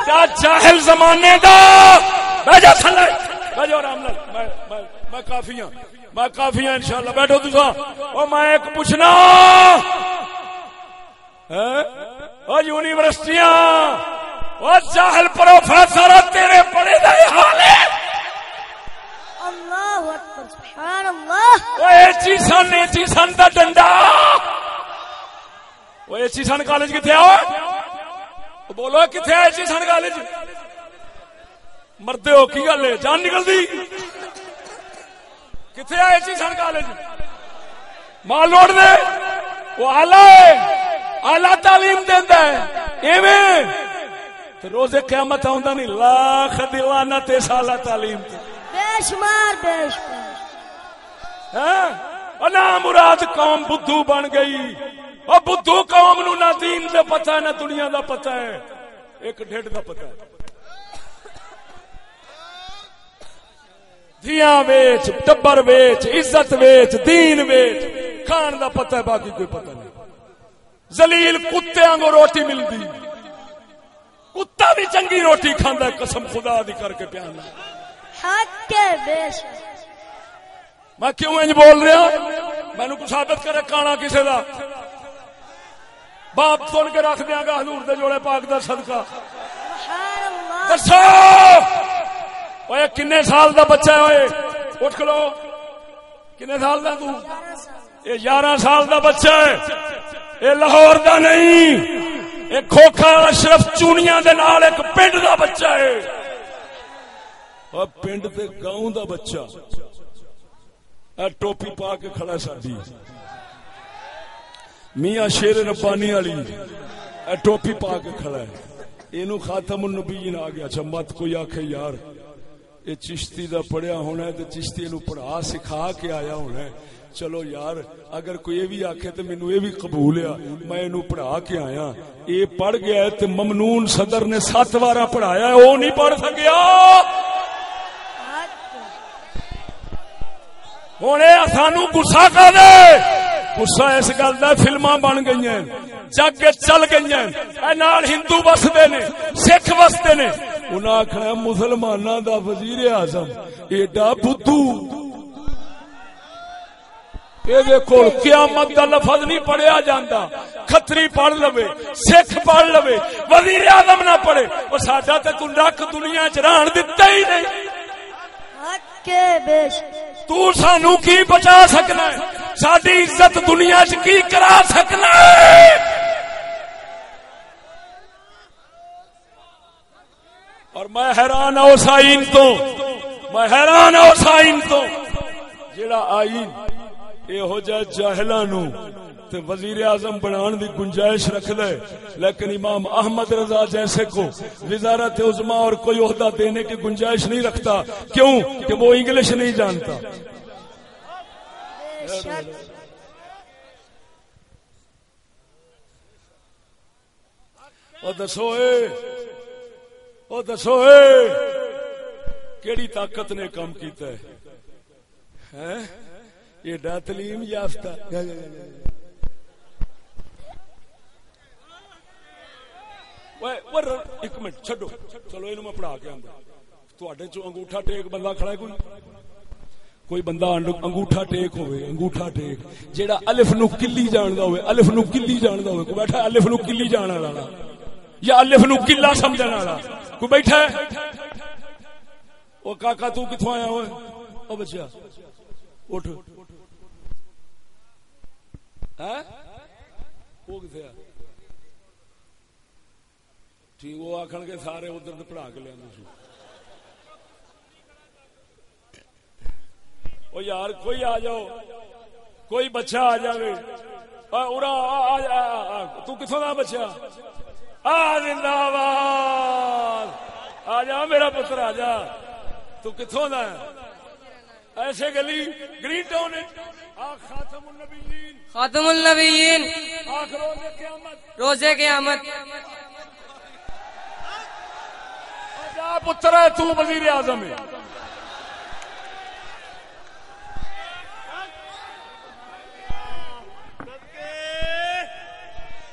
کیا جاہل زمانے دا۔ رام لال۔ میں میں کافی ہوں میں کافی ہوں انشاءاللہ بیٹھو تسا او میں ایک پوچھنا۔ او یونیورسٹیاں۔ او جاہل پروفیسر تیرے پڑے دا حال ہے اللہ اکبر سبحان اللہ او اے چیسن اے چیسن دا ڈنڈا۔ او اے چیسن کالج کتے آؤ بولو کتنے آئے چی سن کالج؟ مردے ہو کی گل ہے؟ جان نکل دی۔ کتنے آئے چی سن کالج مال لوٹ دے۔ وہ آلہ آلہ تعلیم دینا ہے۔ ایویں۔ روز قیامت آਉਂਦਾ نہیں۔ لاکھ دیوانہ تے سالہ تعلیم تے۔ بے شمار بے شمار ہیں اور نہ مراد قوم بدھو بن گئی۔ اور بدھو قوم نو نہ دین دا پتہ ہے نہ دنیا دا پتہ ہے۔ ایک ڈیڑھ دا پتہ ہے۔ دیا ویچ ٹبر ویچ عزت ویچ دین ویچ۔ کھان دا پتہ ہے باقی کوئی پتہ نہیں۔ زلیل کتے آنگو روٹی ملدی۔ کتا بھی چنگی روٹی کھاندا ہے قسم خدا دی کر کے پیانا حق کے بے میں کیوں انج بول رہا؟ مینو کو ثابت کرے کانا کسے دا۔ باپ سن کے رکھ دیا گا حضور دے جوڑے پاک دا صدقہ۔ سبحان اللہ۔ اوے کنے سال دا بچہ ہے اوئے اٹھ کھلو کنے سال دا تو یہ یارہ سال دا بچہ ہے یہ لاہور دا نہیں یہ کھوکھا اشرف چونیاں دے نال ایک پنڈ دا بچہ ہے اور پنڈ تے گاؤں دا بچہ اے ٹوپی پا کے کھڑا ساڈی میاں شیر ربانی والی اے ٹوپی پا کے کھڑا ہے اینو خاتم النبیین آ گیا اچھا مت کوئی آکھے یار یہ چشتی دا پڑھیا ہونا ہے تے چشتی نو پڑھا سکھا کے آیا ہونا ہے۔ چلو یار، اگر کوئی یہ بھی آکھے تے مینوں یہ بھی قبول ہے، میں اینو پڑھا کے آیا۔ اے پڑھ گیا ہے تے ممنون صدر نے سات وارا پڑھایا ہے او نہیں پڑھ سکیا۔ ہوں سانو گسا کر دے۔ گسا اس گل کا فلما بن گئی ہیں جگ چل گئی ہیں نال ہندو وستے نے، سکھ وستے نے دا وزیر اعظم ایڈا بدھو۔ یہ قیامت کا لفظ نہیں پڑھیا کتری پڑھ لو سکھ پڑھ لو وزیر اعظم نہ پڑھے۔ سڈا تو رکھ دنیا چ رہن دتا ہی نہیں۔ بچا سکنا ساری عزت دنیا چ کی کرا سکنا ہے اور میں حیران ہوں اس آئین تو۔ میں حیران ہوں اس آئین تو۔ جڑا آئین یہو جہ جاہلاں تے وزیر اعظم بنان دی گنجائش رکھ دے لیکن امام احمد رضا جیسے کو وزارت عظما اور کوئی عہدہ دینے کی گنجائش نہیں رکھتا، کیوں؟ کہ وہ انگلش نہیں جانتا۔ بے دسو اے او دسو، اے، کیڑی طاقت نے کام کیتا ہے؟ ہیں؟ ایڈا تعلیم یافتہ۔ ایک منٹ، چھڈو۔ چلو، اینو میں پڑھا کے آندا۔ تواڈے چوں انگوٹھا ٹیک بندہ کھڑا ہے کوئی؟ کوئی بندہ انگوٹھا ٹیک ہوئے انگوٹھا ٹیک۔ جیڑا الف نو کلی جاندا ہوئے الف نو کلی جاندا ہوئے کوئی بیٹھا الف نو کلی جان والا۔ یا الف نو کلا سمجھن والا۔ کوئی بیٹھا ہے؟ او کاکا تو کتھوں آیا ہوئے؟ او بچیا، اٹھ۔ ہیں وہ کتھے آ ٹھیک، وہ آخر کے سارے ادھر تے پڑھا کے لیا او یار، کوئی آ جاؤ۔ کوئی بچہ آ جائے ارا، آ جا تو کتوں کا بچہ؟ آ زندہ آباد آ جا میرا پتر آ جا تو کتوں کا ایسے گلی گرین ٹاؤن خاتم النبیین۔ خاتم النبیین۔ آخر روز قیامت۔ روزے قیامت۔ جا پتر ہے تو وزیر اعظم ہے۔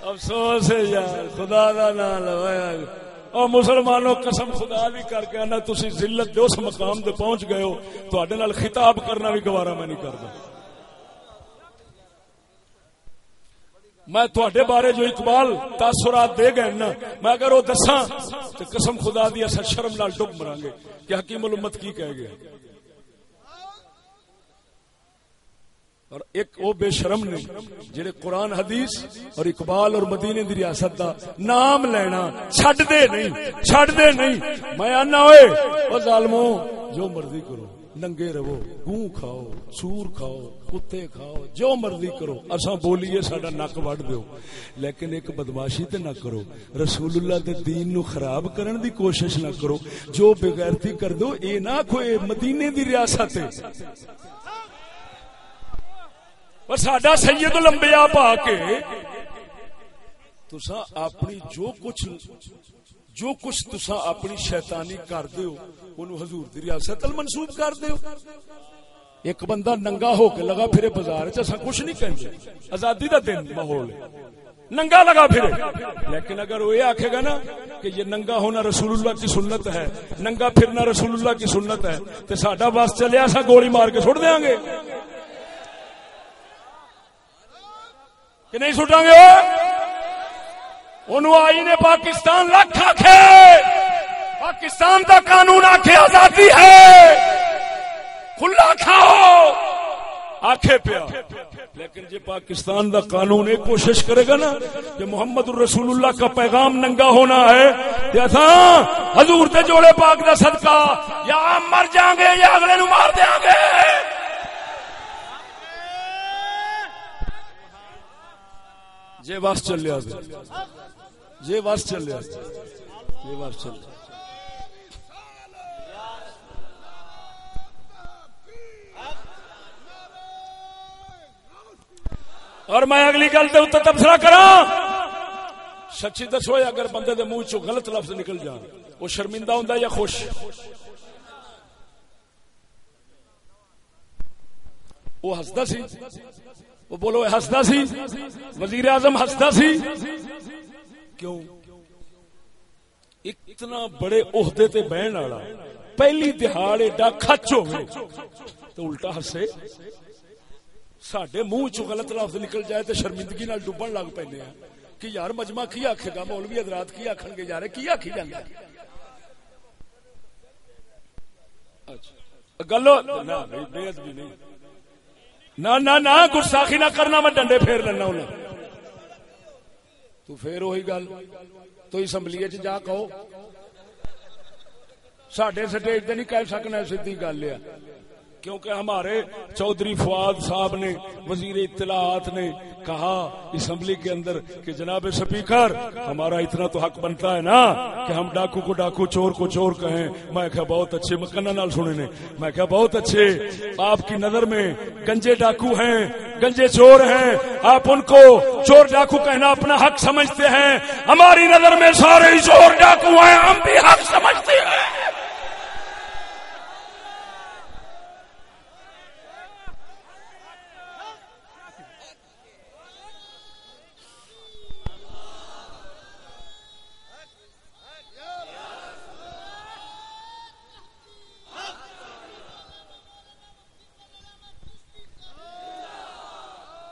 افسوس ہے یار، خدا دا نام لوایا اور مسلمانوں، قسم خدا بھی کر کے آنا، تسی ذلت دے اس مقام تے پہنچ گئے ہو۔ تواڈے نال خطاب کرنا بھی گوارا میں نہیں کردا۔ میں تواڈے بارے جو اقبال تاثرات دے گئے نا، میں اگر وہ دساں تو قسم خدا دی اسا شرم نال ڈب مران گے کہ حکیم الامت کی کہہ گیا۔ اور ایک وہ بے شرم نے جڑے قرآن حدیث اور اقبال اور مدینے دی ریاست دا نام لینا چھڈ دے نہیں، چھڈ دے نہیں۔ میں آنا ہوئے، او ظالمو جو مرضی کرو، ننگے رہو، گوں کھاؤ، سور کھاؤ، کتے کھاؤ، جو مرضی کرو، اساں بولیے ساڈا نک وڈ دیو۔ لیکن ایک بدماشی تے نہ کرو۔ رسول اللہ دے دین نو خراب کرن دی کوشش نہ کرو۔ جو بغیرتی کر دو، اے نہ کوئی مدینے دی ریاست ہے۔ پر ساڈا سید لمبیا پا کے تسا اپنی جو کچھ جو کچھ تسا اپنی شیطانی کر دیو اونوں حضور دی ریاست ال منسوب کر دیو ایک بندہ ننگا ہو کے لگا پھرے بازار چ اساں کچھ نہیں کہندے آزادی دا دن ماحول ہے ننگا لگا پھرے لیکن اگر وہ یہ آکھے گا نا کہ یہ ننگا ہونا رسول اللہ کی سنت ہے ننگا پھرنا رسول اللہ کی سنت ہے تو ساڈا بس چلے اساں گولی مار کے چھوڑ دیاں گے کہ نہیں سٹاں گے انہوں آئی نے پاکستان لکھ آکھے پاکستان دا قانون آکھے آزادی ہے۔ کھلا کھاؤ۔ آکھے پیا۔ لیکن جی پاکستان دا قانون ایک کوشش کرے گا نا کہ محمد الرسول اللہ کا پیغام ننگا ہونا ہے حضور دے جوڑے پاک دا صدقہ، یا مر جائیں گے یا اگلے نو مار دیں گے۔ جے بس چلیا جے جی بس چلیا جے جی بس چلیا اور میں اگلی گل کے اتر تبصرہ کرا سچی دسو، اگر بندے دے منہ چو غلط لفظ نکل جان، وہ شرمندہ ہوں یا خوش؟ وہ ہستا سی۔ وہ بولو ہستا سی؟ وزیر اعظم ہستا سی؟ کیوں؟ اتنا بڑے عہدے تے بہن والا، پہلی دہاڑ ایڈا کچ ہوئے، تو الٹا ہسے سڈے منہ چ غلط لفظ نکل جائے تو شرمندگی نال ڈبن لگ پے کہ یار مجمع کی آخے گا؟ مولوی حضرات کی آخن گے؟ یار، کی آخی جانا اچھا۔ گلو بے ادبی نہیں۔ نہ نہ نہ گستاخی نہ کرنا میں ڈنڈے پھیر لینا انہیں۔ تو پھر وہی گل۔ تو اسمبلی چ جا کہو۔ سڈے سٹیج تے نہیں کہہ سکنا سیدھی گل ہے۔ کیونکہ ہمارے چودھری فواد صاحب نے، وزیر اطلاعات نے کہا اسمبلی کے اندر کہ جناب سپیکر، ہمارا اتنا تو حق بنتا ہے نا کہ ہم ڈاکو کو ڈاکو، چور کو چور کہیں۔ میں کہا بہت اچھے مکنا نال سنے نے۔ میں کہا بہت اچھے۔ آپ کی نظر میں گنجے ڈاکو ہیں، گنجے چور ہیں۔ آپ ان کو چور ڈاکو کہنا اپنا حق سمجھتے ہیں۔ ہماری نظر میں سارے چور ڈاکو ہیں، ہم بھی حق سمجھتے ہیں۔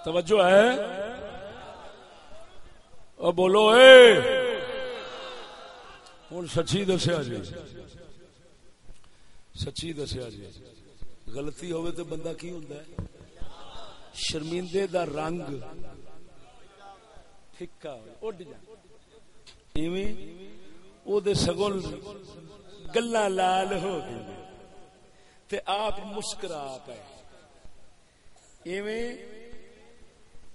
توجہ ہے؟ او بولو، اے! ہوں سچی دسیا جی۔ سچی دسیا جی۔ غلطی ہوئے تو بندہ کی ہوندا ہے؟ شرمندے دا رنگ پھکا اڈ جا۔ ایویں او دے سگل گلا لال ہو گئی تے آپ مسکرا پے۔ ایویں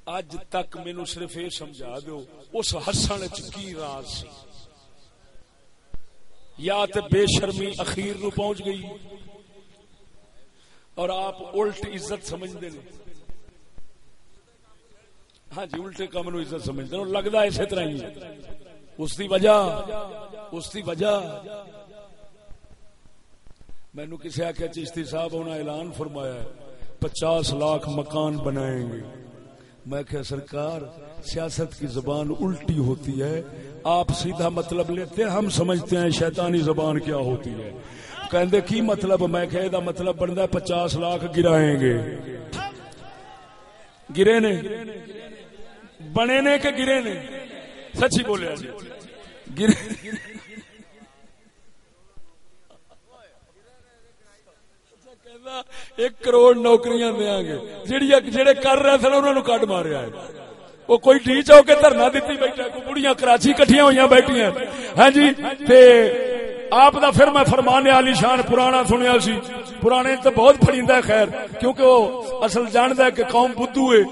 اج تک مینو صرف یہ سمجھا دو اس ہسن چ کی راز سی؟ یا تے بے شرمی اخیر نو پہنچ گئی؟ اور آپ الٹ عزت سمجھتے ہیں ہاں جی الٹے کام نو عزت سمجھتے ہیں لگتا اسی طرح ہی اس کی وجہ، اس کی وجہ۔ مینو کسی آخیا چشتی صاحب انہوں نے اعلان فرمایا ہے، پچاس لاکھ مکان بنائیں گے۔ میں کہ سرکار، سیاست کی زبان الٹی ہوتی ہے۔ آپ سیدھا مطلب لیتے ہیں، ہم سمجھتے ہیں شیطانی زبان کیا ہوتی ہے۔ کہندے کی مطلب؟ میں کہ دا مطلب بنتا ہے، پچاس لاکھ گرائیں گے۔ گرے نے؟ بنے نے کہ گرے نے؟ سچی بولے گرے ایک کروڑ نوکریاں دیا گے۔ جہی جہے کر رہے تھے انہوں نے کٹ ماریا ہے۔ وہ کوئی ڈی چو کے دھرنا دیتی بیٹھا کوئی بڑیاں کراچی کٹیاں ہوئی بیٹھی ہاں جی تے آپ دا پھر میں فرمانے علی شان پرانا سنیا سی۔ پرانے تو بہت پڑیندا ہے، خیر، کیونکہ وہ اصل جاندا ہے کہ قوم بدھو ہے۔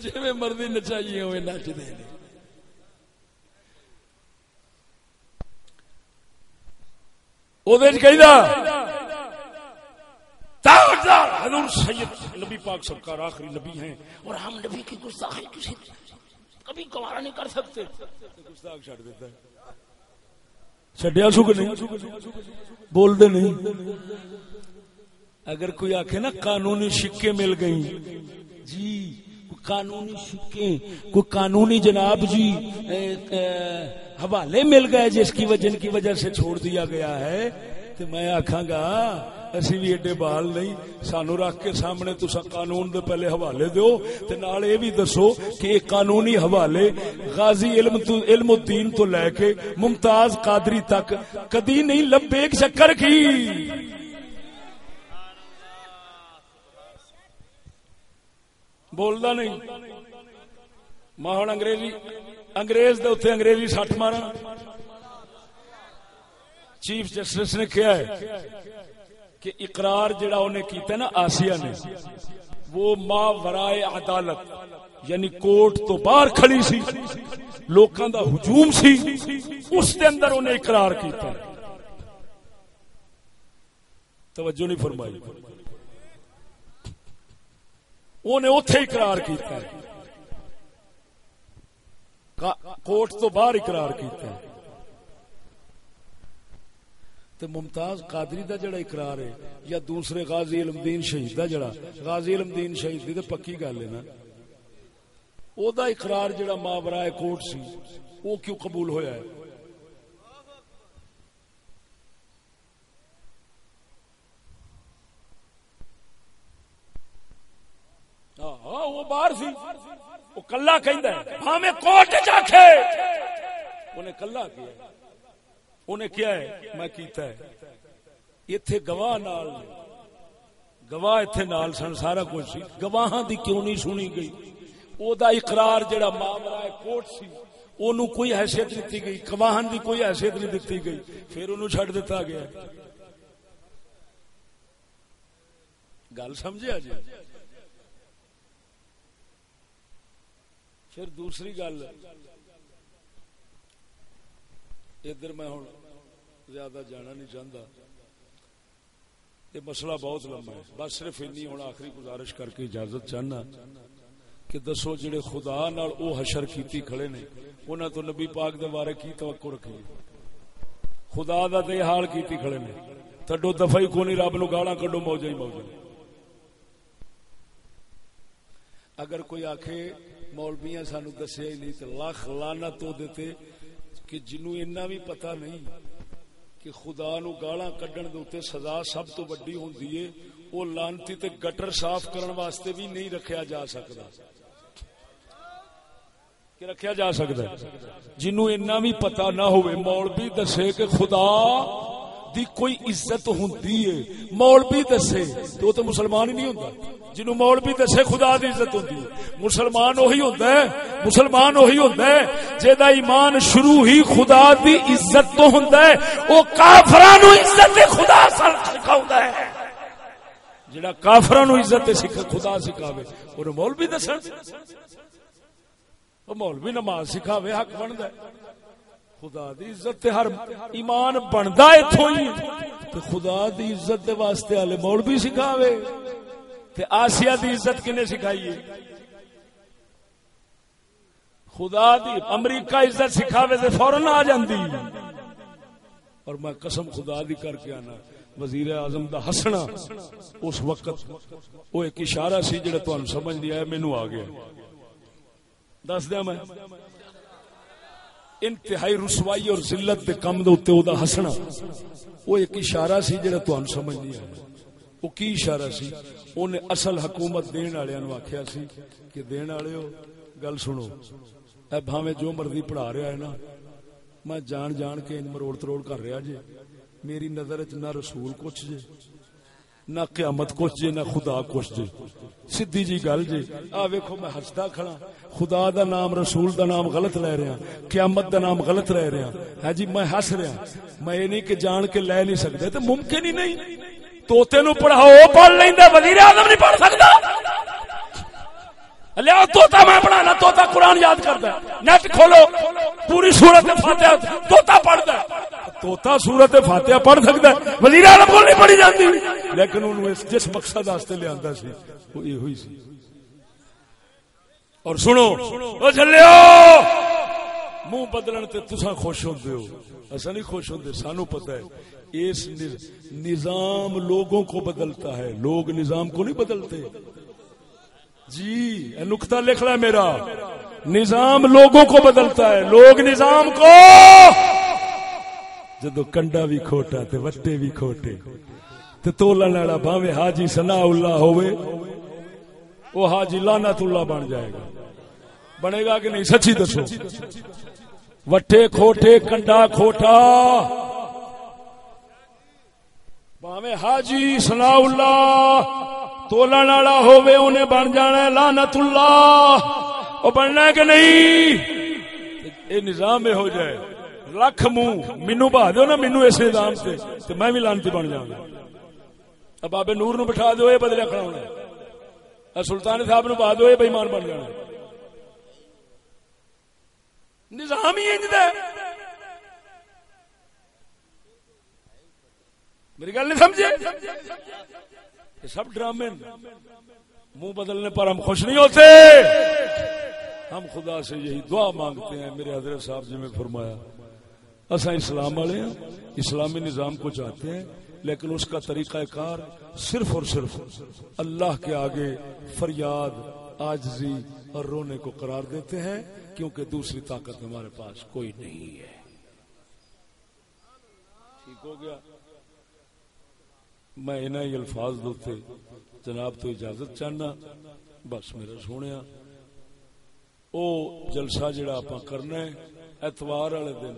جی مرضی نچائیے ہوئے نچدے ہیں حضور سید نبی پاک سرکار آخری نبی ہیں۔ اور ہم نبی کی گستاخی کسی کبھی گوارا نہیں کر سکتے۔ گستاخ چھڑ دیتا ہے۔ چڈیا سو کہ نہیں؟ بول دے نہیں۔ اگر کوئی آخ نا، قانونی شکے مل گئی جی۔ قانونی شکے کوئی قانونی جناب جی حوالے مل گئے جس کی وجہ کی وجہ سے چھوڑ دیا گیا ہے تو میں آخا گا، اسی بھی ایڈے بال نہیں، سانو رکھ کے سامنے تسا قانون دے پہلے حوالے دیو، تے نال اے بھی دسو کہ ایک قانونی حوالے غازی علم تو علم الدین تو لے کے ممتاز قادری تک کدی نہیں لبے ایک چکر کی۔ بولدا نہیں میں ہوں انگریزی انگریز دے اتنے انگریزی سٹ مارا چیف جسٹس نے کیا ہے کہ اقرار جڑا انہیں کیتا ہے نا آسیہ نے وہ ما ورائے عدالت یعنی کوٹ تو باہر کھڑی سی لوکاں دا ہجوم سی اس دے اندر انہیں اقرار کیتا توجہ نہیں فرمائی انہیں اتے اقرار کیتا ہے۔ کوٹ تو باہر اقرار کیتا ہے۔ تو ممتاز قادری دا جڑا اقرار ہے، یا دوسرے غازی علم دین شہید دا جڑا۔ غازی علم دین شہید دی تے پکی گل ہے نا۔ او دا اقرار جڑا ماورائے کوٹ سی، او کیوں قبول ہویا ہے؟ ہاں وہ باہر سی۔ وہ کلا کہندا ہے ہمیں کوٹ جاکھے انہیں کلا کیا انہیں کیا ہے؟ میں کیتا ہے۔ ایتھے گواہ نال گواہ ایتھے نال سن، سارا کچھ سی۔ گواہاں دی کیوں نہیں سنی گئی؟ او دا اقرار جڑا ماورا کوٹ سی۔ اونوں کوئی حیثیت دتی گئی۔ گواہن دی کوئی حیثیت نہیں دتی گئی۔ پھر اونوں چھڈ دتا گیا۔ گل سمجھا جی پھر دوسری گل، ادھر میں ہوں زیادہ جانا نہیں چاہتا۔ یہ مسئلہ بہت لمبا ہے۔ بس صرف اینی ہوں آخری گزارش کر کے اجازت چاہنا کہ دسو جڑے خدا نال او حشر کیتی کھڑے نے، انہاں تو نبی پاک دے بارے کی توقع رکھی خدا دا تے حال کیتی کھڑے نے۔ تڈو دفعی کو نہیں رب نو گالاں کڈو موجا ہی موجا اگر کوئی آکھے مولویاں سانو دسیا ہی نہیں تے لاکھ لعنت تو دیتے کہ جنوں اتنا بھی پتہ نہیں کہ خدا نو گالاں کڈن دے اوتے سزا سب تو بڑی ہوندی ہے او لانتی تے گٹر صاف کرن واسطے بھی نہیں رکھیا جا سکدا کہ رکھیا جا سکدا ہے جنوں اتنا بھی پتہ نہ ہوئے مولوی دسے کہ خدا دی کوئی عزت ہوندی ہے مولوی دسے تو وہ تو مسلمان ہی نہیں ہوندا جنوں مولوی دسے خدا دی عزت ہوندی ہے۔ مسلمان وہی ہوندا ہے، مسلمان وہی ہوندا ہے جیدا ایمان شروع ہی خدا دی عزت تو ہوندا ہے، او کافراں نو عزت خدا سکھاوندا ہے۔ جڑا کافراں نو عزت سکھ خدا سکھاوے، او مولوی دسن۔ او مولوی نماز سکھاوے، حق بندا ہے۔ خدا دی عزت تے ہر ایمان بندا ایتھوں ہی۔ تے خدا دی عزت دے واسطے والے مولوی سکھاوے۔ تے آسیہ دی عزت کنے سکھائی ہے؟ خدا دی امریکہ عزت سکھاوے تے فورن آ جاندی۔ اور میں قسم خدا دی کر کے آنا، وزیر اعظم دا ہسنا اس وقت۔ وہ ایک اشارہ سی جڑا تانوں سمجھ نہیں آیا، مینوں آ گیا۔ دس دیا میں۔ انتہائی رسوائی اور ذلت دے کم دے اوتے او دا ہسنا۔ وہ ایک اشارہ سی جڑا تانوں سمجھ نہیں آیا۔ وہ کی اشارہ سی؟ اونے اصل حکومت دین والےاں نو آکھیا سی کہ دین والےو گل سنو۔ اے بھاویں جو مرضی پڑھا رہا ہے نا، میں جان جان کے مروڑ تروڑ کر رہا جے۔ میری نظر چ نہ رسول کچھ جے، نہ قیامت کچھ جے، نہ خدا کچھ جے۔ سیدھی جی گل جے۔ آ ویکھو، میں ہسدا کھڑا۔ خدا دا نام، رسول دا نام غلط لے رہا۔ قیامت دا نام غلط لے رہا۔ ہے جی میں ہس رہا۔ میں یہ نہیں کہ جان کے لے نہیں سکتے تو ممکن ہی نہیں۔ توتے نو پڑھاؤ پڑھ لینا وزیر اعظم نہیں پڑھ سکتا۔ لیا توتا میں پڑھانا توتا قرآن یاد کرتا ہے۔ نیٹ کھولو، پوری سورت فاتحہ توتا پڑھتا ہے۔ توتا سورت فاتحہ پڑھ سکتا ہے، وزیر اعظم کو نہیں پڑھی جاتی۔ لیکن انہوں جس مقصد واسطے لیا سی، وہ یہ ہوئی سی۔ اور سنو، او چلو منہ بدلن تے تسا خوش ہوندے ہو۔ ایسا نہیں خوش ہوندے، سانو پتہ ہے۔ اس نظام لوگوں کو بدلتا ہے۔ لوگ نظام کو نہیں بدلتے۔ جی نقطہ لکھ رہا ہے میرا۔ نظام لوگوں کو بدلتا ہے۔ لوگ نظام کو جدو کنڈا بھی کھوٹا تے وٹے بھی کھوٹے، تے تولن والا بھاوے حاجی سنا اللہ ہوئے وہ حاجی لانت اللہ بن جائے گا۔ بنے گا کہ نہیں؟ سچی دسو۔ وٹے کھوٹے، کنڈا کھوٹا۔ باوے حاجی سنا اللہ تولن والا ہوے انہیں بن جانا لانت اللہ وہ بننا ہے کہ نہیں؟ یہ نظام ہو جائے۔ لکھ منہ مینو بہا دو نا مینو اس نظام سے۔ تو میں بھی لانتی بن جاؤں اب بابے نور نو بٹھا دو یہ بدلے کھڑا ہونا سلطان صاحب نو بہا دو یہ بےمان بن جانا نظام ہی انج ہے۔ میری گل نہیں سمجھے؟ یہ سب ڈرامے منہ بدلنے پر ہم خوش نہیں ہوتے۔ ہم خدا سے یہی دعا مانگتے ہیں۔ میرے حضرت صاحب جی میں فرمایا اصا اسلام والے ہیں، اسلامی نظام کو چاہتے ہیں، لیکن اس کا طریقہ کار صرف اور صرف اللہ کے آگے فریاد، آجزی اور رونے کو قرار دیتے ہیں، کیونکہ دوسری طاقت ہمارے پاس کوئی نہیں ہے۔ ٹھیک ہو گیا۔ میں انہیں ہی الفاظ دوتے جناب تو اجازت چاہنا، بس میرا سونے او جلسہ جڑا آپ کرنا ہے، اتوار والے دن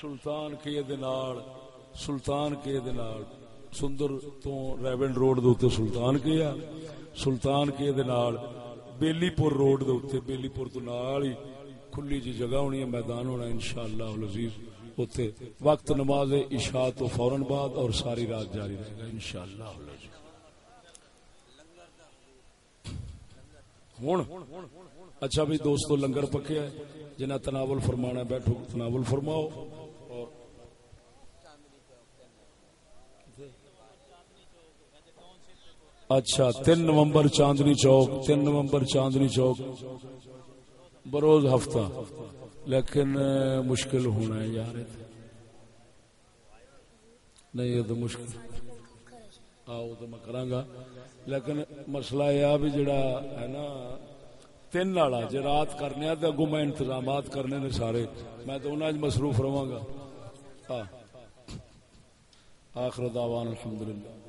سلطان کے دنال سلطان کے دنال سندر تو ریونڈ روڈ دوتے سلطان کے آ، سلطان کے دنال بیلی پور روڈ دوتے بیلی پور تو نال ہی کھلی جی جگہ ہونی ہے، میدان ہونا انشاءاللہ العزیز۔ اوتھے وقت نماز عشاء تو فوراً بعد اور ساری رات جاری رہے گا، انشاءاللہ العزیز ہن اچھا بھی دوستو، لنگر پکیا ہے جنہ تناول فرمانا ہے، بیٹھو، تناول فرماؤ۔ اور اچھا تین نومبر چاندنی چوک، تین نومبر چاندنی چوک، بروز ہفتہ۔ لیکن مشکل ہونا ہے یار نہیں، یہ تو مشکل۔ آؤ، تو میں کراں گا۔ لیکن مسئلہ یہ بھی جڑا ہے نا، تین والا جی رات کرنے آ تو اگوں میں انتظامات کرنے نے سارے۔ میں تو انہیں مصروف رہا گا۔ آخر دعوان الحمدللہ۔